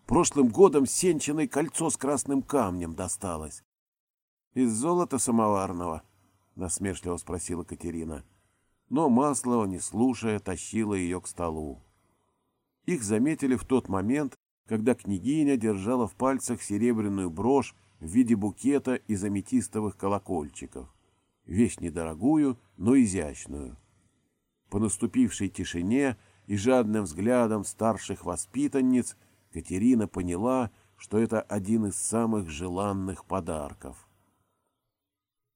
Прошлым годом сенчиной кольцо с красным камнем досталось. — Из золота самоварного? — насмешливо спросила Катерина. Но Маслова, не слушая, тащила ее к столу. Их заметили в тот момент, когда княгиня держала в пальцах серебряную брошь в виде букета из аметистовых колокольчиков. Вещь недорогую, но изящную. По наступившей тишине и жадным взглядом старших воспитанниц Катерина поняла, что это один из самых желанных подарков.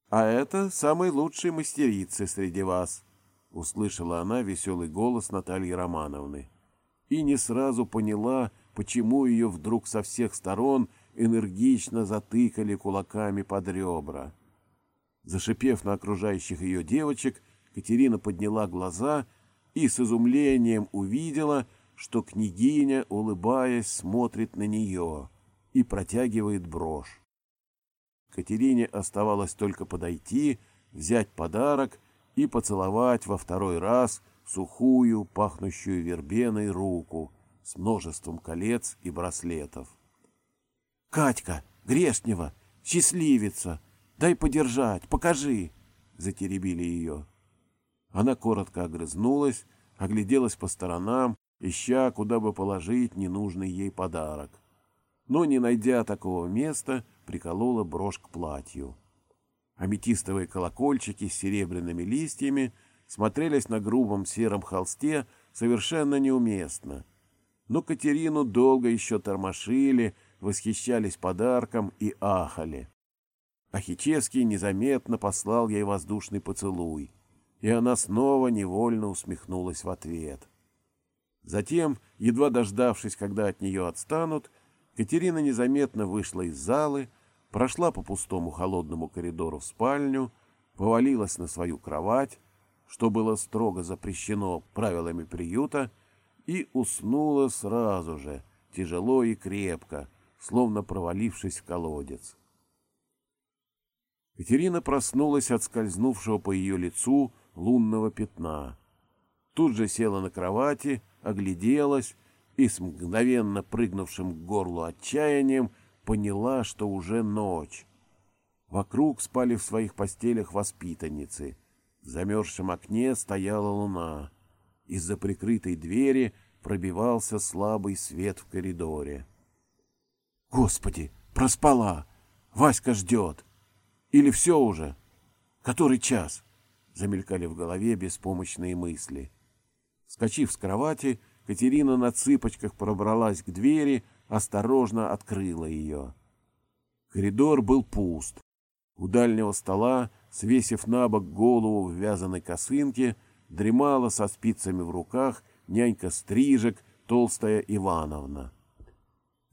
«А это самый лучший мастерицы среди вас», — услышала она веселый голос Натальи Романовны. И не сразу поняла, почему ее вдруг со всех сторон энергично затыкали кулаками под ребра. Зашипев на окружающих ее девочек, Катерина подняла глаза и с изумлением увидела, что княгиня, улыбаясь, смотрит на нее и протягивает брошь. Катерине оставалось только подойти, взять подарок и поцеловать во второй раз сухую, пахнущую вербеной руку, с множеством колец и браслетов. «Катька, грешнева, счастливица, дай подержать, покажи!» — затеребили ее. Она коротко огрызнулась, огляделась по сторонам, ища, куда бы положить ненужный ей подарок. Но, не найдя такого места, приколола брошь к платью. Аметистовые колокольчики с серебряными листьями смотрелись на грубом сером холсте совершенно неуместно — но Катерину долго еще тормошили, восхищались подарком и ахали. Ахичевский незаметно послал ей воздушный поцелуй, и она снова невольно усмехнулась в ответ. Затем, едва дождавшись, когда от нее отстанут, Катерина незаметно вышла из залы, прошла по пустому холодному коридору в спальню, повалилась на свою кровать, что было строго запрещено правилами приюта, и уснула сразу же, тяжело и крепко, словно провалившись в колодец. Катерина проснулась от скользнувшего по ее лицу лунного пятна. Тут же села на кровати, огляделась и с мгновенно прыгнувшим к горлу отчаянием поняла, что уже ночь. Вокруг спали в своих постелях воспитанницы. В замерзшем окне стояла луна. Из-за прикрытой двери пробивался слабый свет в коридоре. «Господи, проспала! Васька ждет! Или все уже? Который час?» Замелькали в голове беспомощные мысли. Скочив с кровати, Катерина на цыпочках пробралась к двери, осторожно открыла ее. Коридор был пуст. У дальнего стола, свесив на бок голову в вязаной косынке, дремала со спицами в руках нянька Стрижек, толстая Ивановна.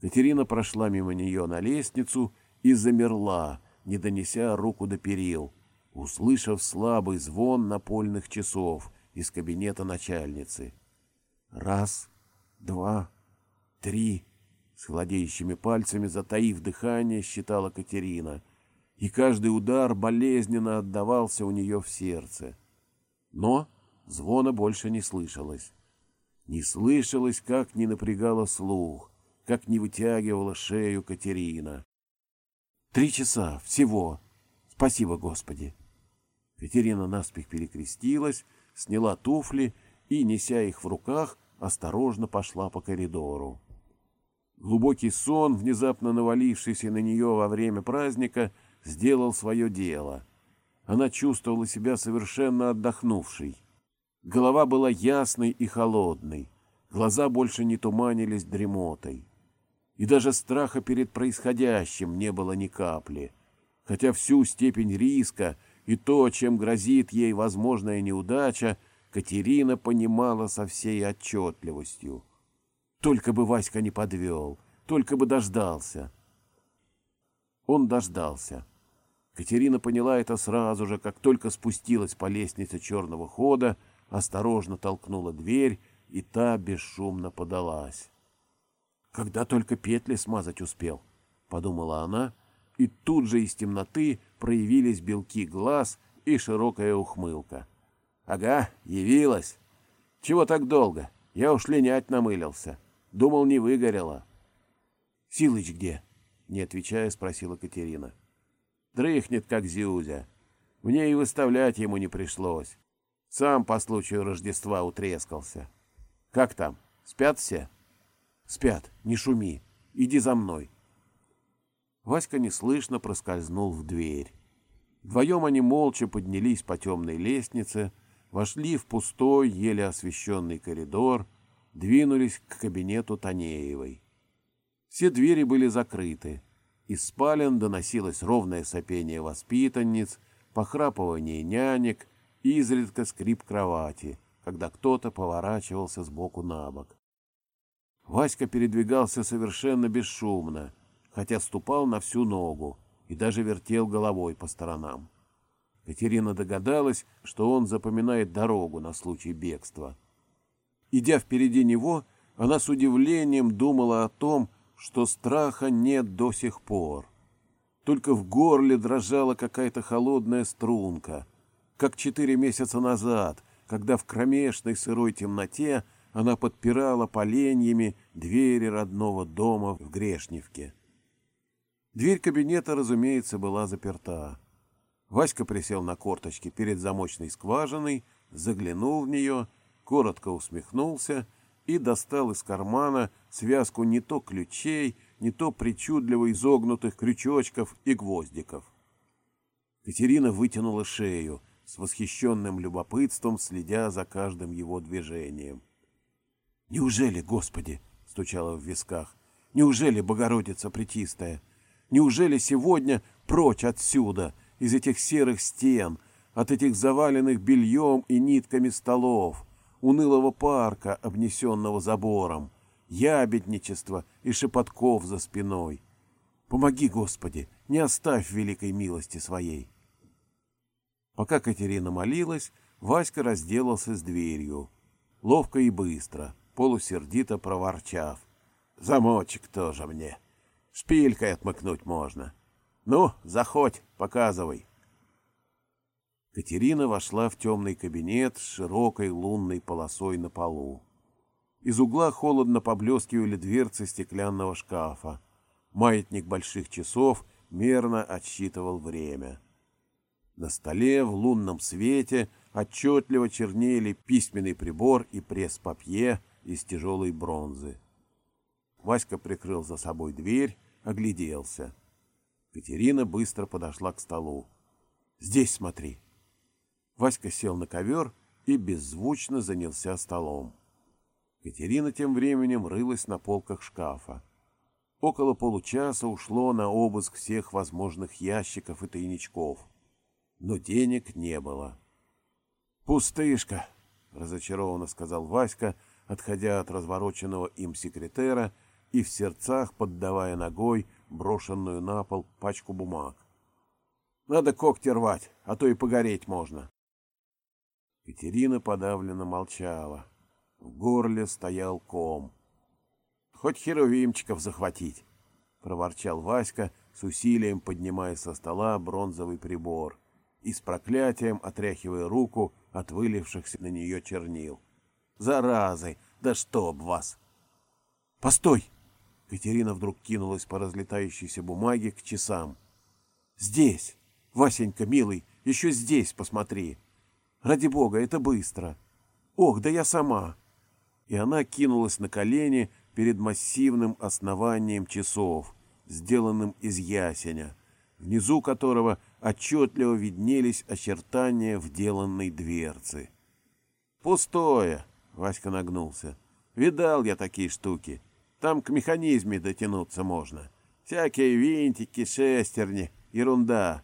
Катерина прошла мимо нее на лестницу и замерла, не донеся руку до перил, услышав слабый звон напольных часов из кабинета начальницы. Раз, два, три, с хладеющими пальцами, затаив дыхание, считала Катерина, и каждый удар болезненно отдавался у нее в сердце. Но звона больше не слышалось. Не слышалось, как не напрягала слух, как не вытягивала шею Катерина. Три часа всего. Спасибо, Господи. Катерина наспех перекрестилась, сняла туфли и, неся их в руках, осторожно пошла по коридору. Глубокий сон, внезапно навалившийся на нее во время праздника, сделал свое дело. Она чувствовала себя совершенно отдохнувшей. Голова была ясной и холодной, глаза больше не туманились дремотой. И даже страха перед происходящим не было ни капли, хотя всю степень риска и то, чем грозит ей возможная неудача, Катерина понимала со всей отчетливостью. Только бы Васька не подвел, только бы дождался. Он дождался. Катерина поняла это сразу же, как только спустилась по лестнице черного хода, осторожно толкнула дверь, и та бесшумно подалась. «Когда только петли смазать успел», — подумала она, и тут же из темноты проявились белки глаз и широкая ухмылка. «Ага, явилась. Чего так долго? Я уж линять намылился. Думал, не выгорело». «Силыч где?» — не отвечая, спросила Катерина. «Дрыхнет, как зюзя. Мне и выставлять ему не пришлось. Сам по случаю Рождества утрескался. Как там, спят все?» «Спят, не шуми. Иди за мной». Васька неслышно проскользнул в дверь. Вдвоем они молча поднялись по темной лестнице, вошли в пустой, еле освещенный коридор, двинулись к кабинету Танеевой. Все двери были закрыты. Из спален доносилось ровное сопение воспитанниц, похрапывание нянек изредка скрип кровати, когда кто-то поворачивался сбоку на бок. Васька передвигался совершенно бесшумно, хотя ступал на всю ногу и даже вертел головой по сторонам. Катерина догадалась, что он запоминает дорогу на случай бегства. Идя впереди него, она с удивлением думала о том, что страха нет до сих пор. Только в горле дрожала какая-то холодная струнка, как четыре месяца назад, когда в кромешной сырой темноте она подпирала поленьями двери родного дома в Грешневке. Дверь кабинета, разумеется, была заперта. Васька присел на корточки перед замочной скважиной, заглянул в нее, коротко усмехнулся и достал из кармана связку не то ключей, не то причудливо изогнутых крючочков и гвоздиков. Катерина вытянула шею, с восхищенным любопытством следя за каждым его движением. «Неужели, Господи!» — стучало в висках. «Неужели, Богородица Пречистая? Неужели сегодня прочь отсюда, из этих серых стен, от этих заваленных бельем и нитками столов?» унылого парка, обнесенного забором, ябедничества и шепотков за спиной. Помоги, Господи, не оставь великой милости своей. Пока Катерина молилась, Васька разделался с дверью. Ловко и быстро, полусердито проворчав. Замочек тоже мне. Шпилькой отмыкнуть можно. Ну, заходь, показывай. Катерина вошла в темный кабинет с широкой лунной полосой на полу. Из угла холодно поблескивали дверцы стеклянного шкафа. Маятник больших часов мерно отсчитывал время. На столе в лунном свете отчетливо чернели письменный прибор и пресс-папье из тяжелой бронзы. Васька прикрыл за собой дверь, огляделся. Катерина быстро подошла к столу. «Здесь смотри», Васька сел на ковер и беззвучно занялся столом. Катерина тем временем рылась на полках шкафа. Около получаса ушло на обыск всех возможных ящиков и тайничков. Но денег не было. «Пустышка!» — разочарованно сказал Васька, отходя от развороченного им секретера и в сердцах поддавая ногой брошенную на пол пачку бумаг. «Надо когти рвать, а то и погореть можно». Катерина подавленно молчала. В горле стоял ком. «Хоть херувимчиков захватить!» — проворчал Васька, с усилием поднимая со стола бронзовый прибор и с проклятием отряхивая руку от вылившихся на нее чернил. «Заразы! Да чтоб вас!» «Постой!» — Катерина вдруг кинулась по разлетающейся бумаге к часам. «Здесь! Васенька, милый, еще здесь посмотри!» Ради бога, это быстро. Ох, да я сама. И она кинулась на колени перед массивным основанием часов, сделанным из ясеня, внизу которого отчетливо виднелись очертания вделанной дверцы. «Пустое!» — Васька нагнулся. «Видал я такие штуки. Там к механизме дотянуться можно. Всякие винтики, шестерни, ерунда».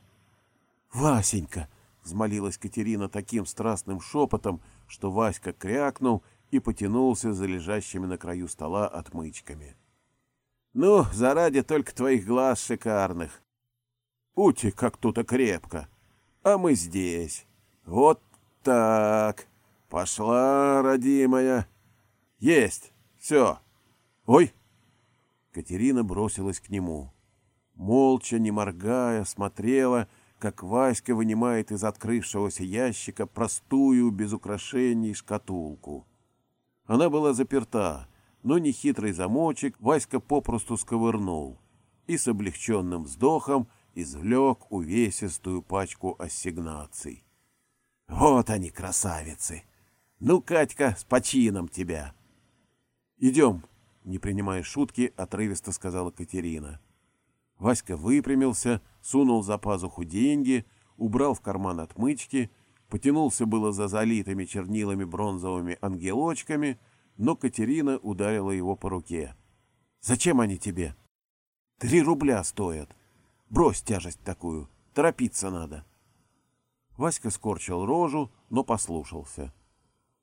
«Васенька!» взмолилась Катерина таким страстным шепотом, что Васька крякнул и потянулся за лежащими на краю стола отмычками. — Ну, заради только твоих глаз шикарных! Ути, как тут крепко. А мы здесь. Вот так. Пошла, родимая. Есть. Все. Ой. Катерина бросилась к нему. Молча, не моргая, смотрела, как Васька вынимает из открывшегося ящика простую, без украшений, шкатулку. Она была заперта, но нехитрый замочек Васька попросту сковырнул и с облегченным вздохом извлек увесистую пачку ассигнаций. «Вот они, красавицы! Ну, Катька, с почином тебя!» «Идем!» — не принимая шутки, отрывисто сказала Катерина. Васька выпрямился, сунул за пазуху деньги, убрал в карман отмычки, потянулся было за залитыми чернилами бронзовыми ангелочками, но Катерина ударила его по руке. «Зачем они тебе?» «Три рубля стоят. Брось тяжесть такую, торопиться надо». Васька скорчил рожу, но послушался.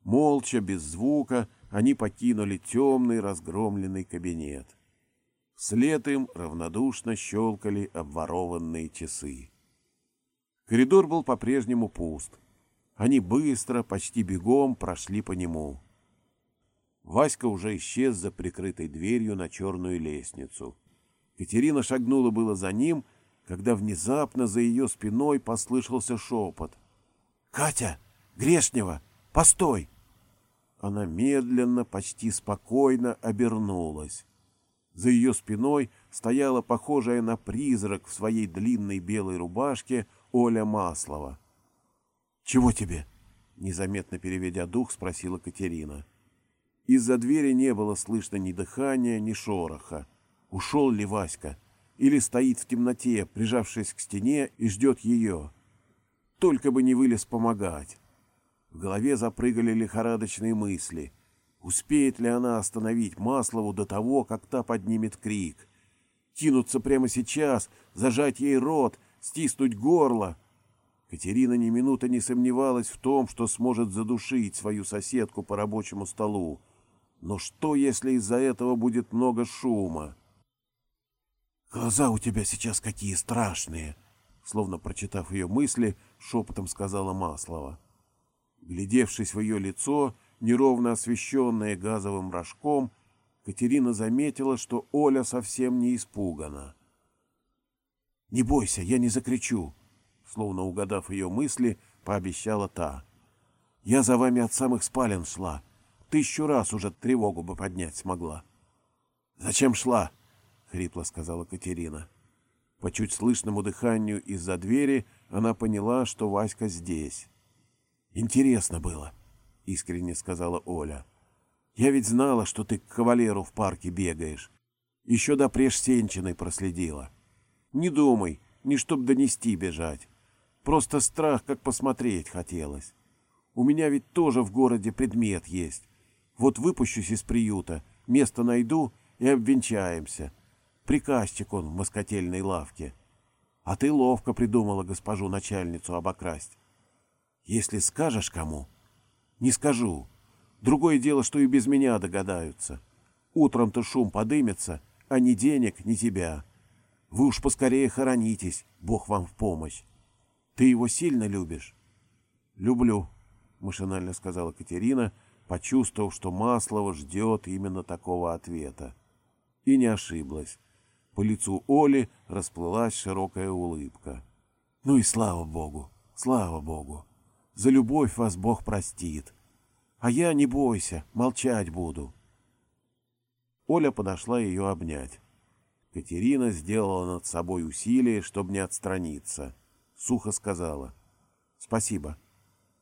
Молча, без звука, они покинули темный разгромленный кабинет. Вслед им равнодушно щелкали обворованные часы. Коридор был по-прежнему пуст. Они быстро, почти бегом прошли по нему. Васька уже исчез за прикрытой дверью на черную лестницу. Катерина шагнула было за ним, когда внезапно за ее спиной послышался шепот. «Катя! Грешнева! Постой!» Она медленно, почти спокойно обернулась. За ее спиной стояла похожая на призрак в своей длинной белой рубашке Оля Маслова. «Чего тебе?» — незаметно переведя дух, спросила Катерина. Из-за двери не было слышно ни дыхания, ни шороха. Ушел ли Васька? Или стоит в темноте, прижавшись к стене, и ждет ее? Только бы не вылез помогать. В голове запрыгали лихорадочные мысли — Успеет ли она остановить Маслову до того, как та поднимет крик? Кинуться прямо сейчас, зажать ей рот, стиснуть горло? Катерина ни минуты не сомневалась в том, что сможет задушить свою соседку по рабочему столу. Но что, если из-за этого будет много шума? «Глаза у тебя сейчас какие страшные!» Словно прочитав ее мысли, шепотом сказала Маслова. Глядевшись в ее лицо, неровно освещенная газовым рожком, Катерина заметила, что Оля совсем не испугана. «Не бойся, я не закричу», — словно угадав ее мысли, пообещала та. «Я за вами от самых спален шла. Тысячу раз уже тревогу бы поднять смогла». «Зачем шла?» — хрипло сказала Катерина. По чуть слышному дыханию из-за двери она поняла, что Васька здесь. «Интересно было», — искренне сказала Оля. «Я ведь знала, что ты к кавалеру в парке бегаешь. Еще до Сенчиной проследила. Не думай, не чтоб донести бежать. Просто страх, как посмотреть хотелось. У меня ведь тоже в городе предмет есть. Вот выпущусь из приюта, место найду и обвенчаемся. Приказчик он в москотельной лавке. А ты ловко придумала госпожу начальницу обокрасть. Если скажешь кому, не скажу. Другое дело, что и без меня догадаются. Утром-то шум подымется, а ни денег, ни тебя. Вы уж поскорее хоронитесь, Бог вам в помощь. Ты его сильно любишь? Люблю, машинально сказала Катерина, почувствовав, что Маслова ждет именно такого ответа. И не ошиблась. По лицу Оли расплылась широкая улыбка. Ну и слава Богу, слава Богу. За любовь вас Бог простит. А я, не бойся, молчать буду. Оля подошла ее обнять. Катерина сделала над собой усилие, чтобы не отстраниться. Сухо сказала «Спасибо».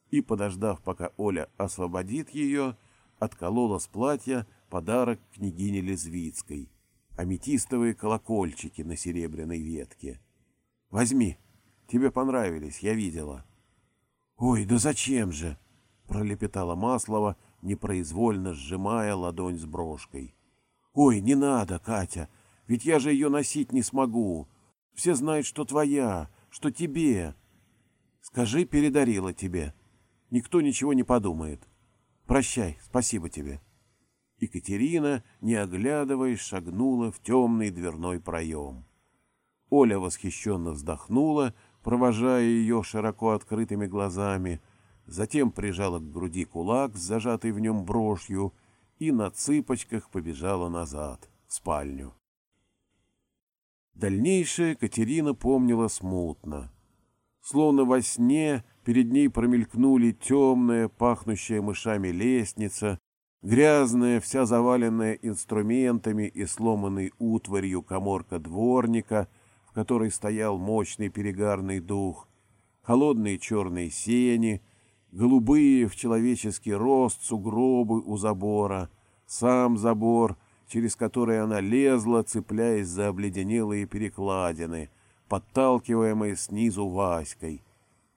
И, подождав, пока Оля освободит ее, отколола с платья подарок княгине Лезвицкой — аметистовые колокольчики на серебряной ветке. «Возьми, тебе понравились, я видела». «Ой, да зачем же?» — пролепетала Маслова, непроизвольно сжимая ладонь с брошкой. «Ой, не надо, Катя, ведь я же ее носить не смогу. Все знают, что твоя, что тебе. Скажи, передарила тебе. Никто ничего не подумает. Прощай, спасибо тебе». Екатерина, не оглядываясь, шагнула в темный дверной проем. Оля восхищенно вздохнула, провожая ее широко открытыми глазами, затем прижала к груди кулак с зажатой в нем брошью и на цыпочках побежала назад, в спальню. Дальнейшее Катерина помнила смутно. Словно во сне перед ней промелькнули темная, пахнущая мышами лестница, грязная, вся заваленная инструментами и сломанной утварью коморка дворника — в которой стоял мощный перегарный дух, холодные черные сени, голубые в человеческий рост сугробы у забора, сам забор, через который она лезла, цепляясь за обледенелые перекладины, подталкиваемые снизу Васькой,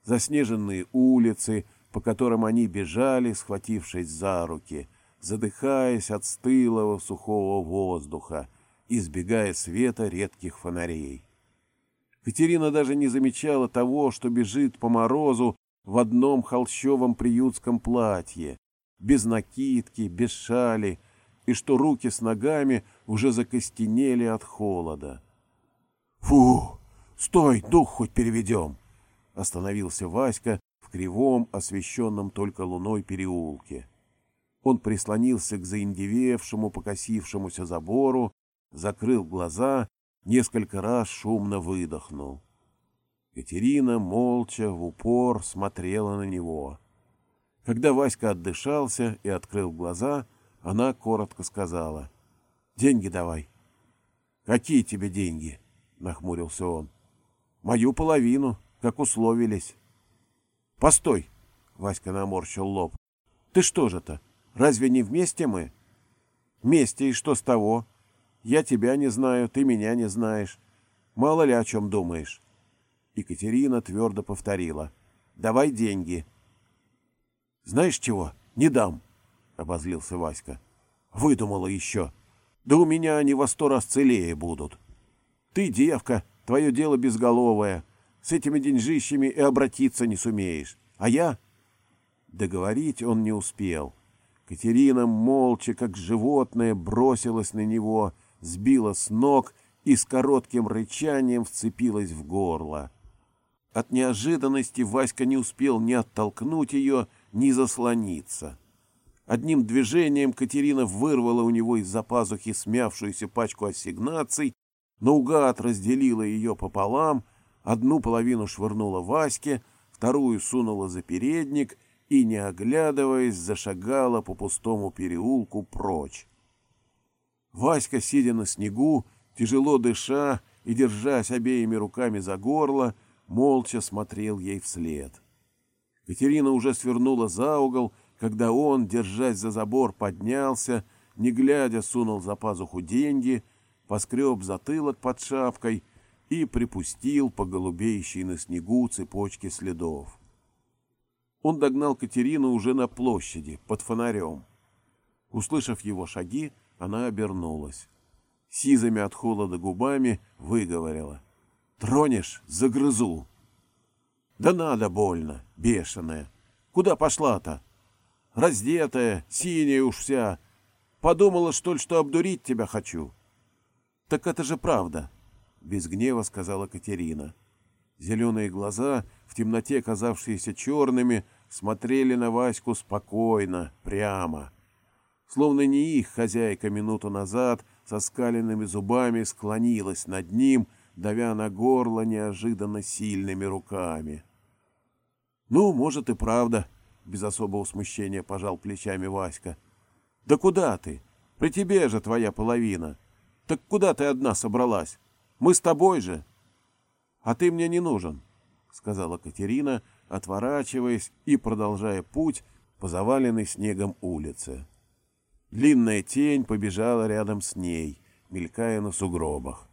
заснеженные улицы, по которым они бежали, схватившись за руки, задыхаясь от стылого сухого воздуха, избегая света редких фонарей. Катерина даже не замечала того, что бежит по морозу в одном холщовом приютском платье, без накидки, без шали, и что руки с ногами уже закостенели от холода. «Фу! Стой, дух хоть переведем!» Остановился Васька в кривом, освещенном только луной переулке. Он прислонился к заиндевевшему, покосившемуся забору, закрыл глаза несколько раз шумно выдохнул. Катерина молча, в упор смотрела на него. Когда Васька отдышался и открыл глаза, она коротко сказала. «Деньги давай». «Какие тебе деньги?» — нахмурился он. «Мою половину, как условились». «Постой!» — Васька наморщил лоб. «Ты что же-то? Разве не вместе мы?» «Вместе, и что с того?» Я тебя не знаю, ты меня не знаешь. Мало ли о чем думаешь. Екатерина твердо повторила. Давай деньги. Знаешь чего? Не дам, обозлился Васька. Выдумала еще. Да у меня они во сто раз целее будут. Ты девка, твое дело безголовое. С этими деньжищами и обратиться не сумеешь. А я... Договорить он не успел. Катерина молча, как животное, бросилась на него — сбила с ног и с коротким рычанием вцепилась в горло. От неожиданности Васька не успел ни оттолкнуть ее, ни заслониться. Одним движением Катерина вырвала у него из-за пазухи смявшуюся пачку ассигнаций, наугад разделила ее пополам, одну половину швырнула Ваське, вторую сунула за передник и, не оглядываясь, зашагала по пустому переулку прочь. Васька, сидя на снегу, тяжело дыша и держась обеими руками за горло, молча смотрел ей вслед. Катерина уже свернула за угол, когда он, держась за забор, поднялся, не глядя сунул за пазуху деньги, поскреб затылок под шапкой и припустил по голубеющей на снегу цепочке следов. Он догнал Катерину уже на площади, под фонарем. Услышав его шаги, она обернулась. Сизами от холода губами выговорила. «Тронешь — загрызу!» «Да надо больно, бешеная! Куда пошла-то? Раздетая, синяя уж вся. Подумала, что ли, что обдурить тебя хочу?» «Так это же правда!» — без гнева сказала Катерина. Зеленые глаза, в темноте казавшиеся черными, смотрели на Ваську спокойно, прямо — словно не их хозяйка минуту назад со скаленными зубами склонилась над ним, давя на горло неожиданно сильными руками. «Ну, может, и правда», — без особого смущения пожал плечами Васька. «Да куда ты? При тебе же твоя половина. Так куда ты одна собралась? Мы с тобой же». «А ты мне не нужен», — сказала Катерина, отворачиваясь и продолжая путь по заваленной снегом улице. Длинная тень побежала рядом с ней, мелькая на сугробах.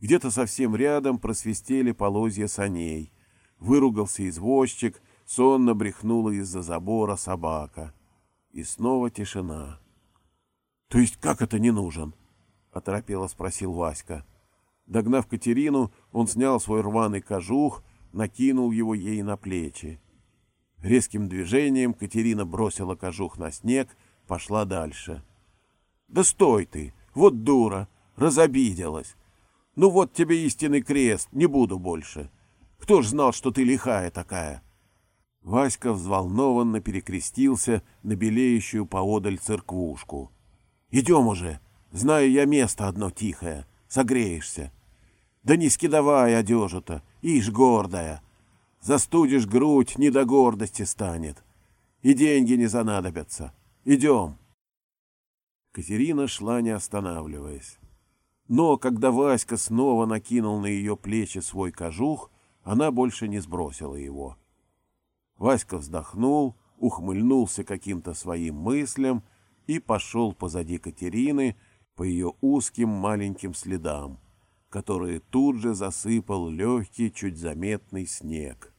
Где-то совсем рядом просвистели полозья саней. Выругался извозчик, сонно брехнула из-за забора собака. И снова тишина. — То есть как это не нужен? — оторопело спросил Васька. Догнав Катерину, он снял свой рваный кожух, накинул его ей на плечи. Резким движением Катерина бросила кожух на снег — пошла дальше. «Да стой ты! Вот дура! Разобиделась! Ну вот тебе истинный крест, не буду больше. Кто ж знал, что ты лихая такая?» Васька взволнованно перекрестился на белеющую поодаль церквушку. «Идем уже, знаю я место одно тихое, согреешься. Да не скидавай одежу-то, ишь гордая. Застудишь грудь, не до гордости станет. И деньги не занадобятся. Идем». Катерина шла, не останавливаясь. Но когда Васька снова накинул на ее плечи свой кожух, она больше не сбросила его. Васька вздохнул, ухмыльнулся каким-то своим мыслям и пошел позади Катерины по ее узким маленьким следам, которые тут же засыпал легкий, чуть заметный снег.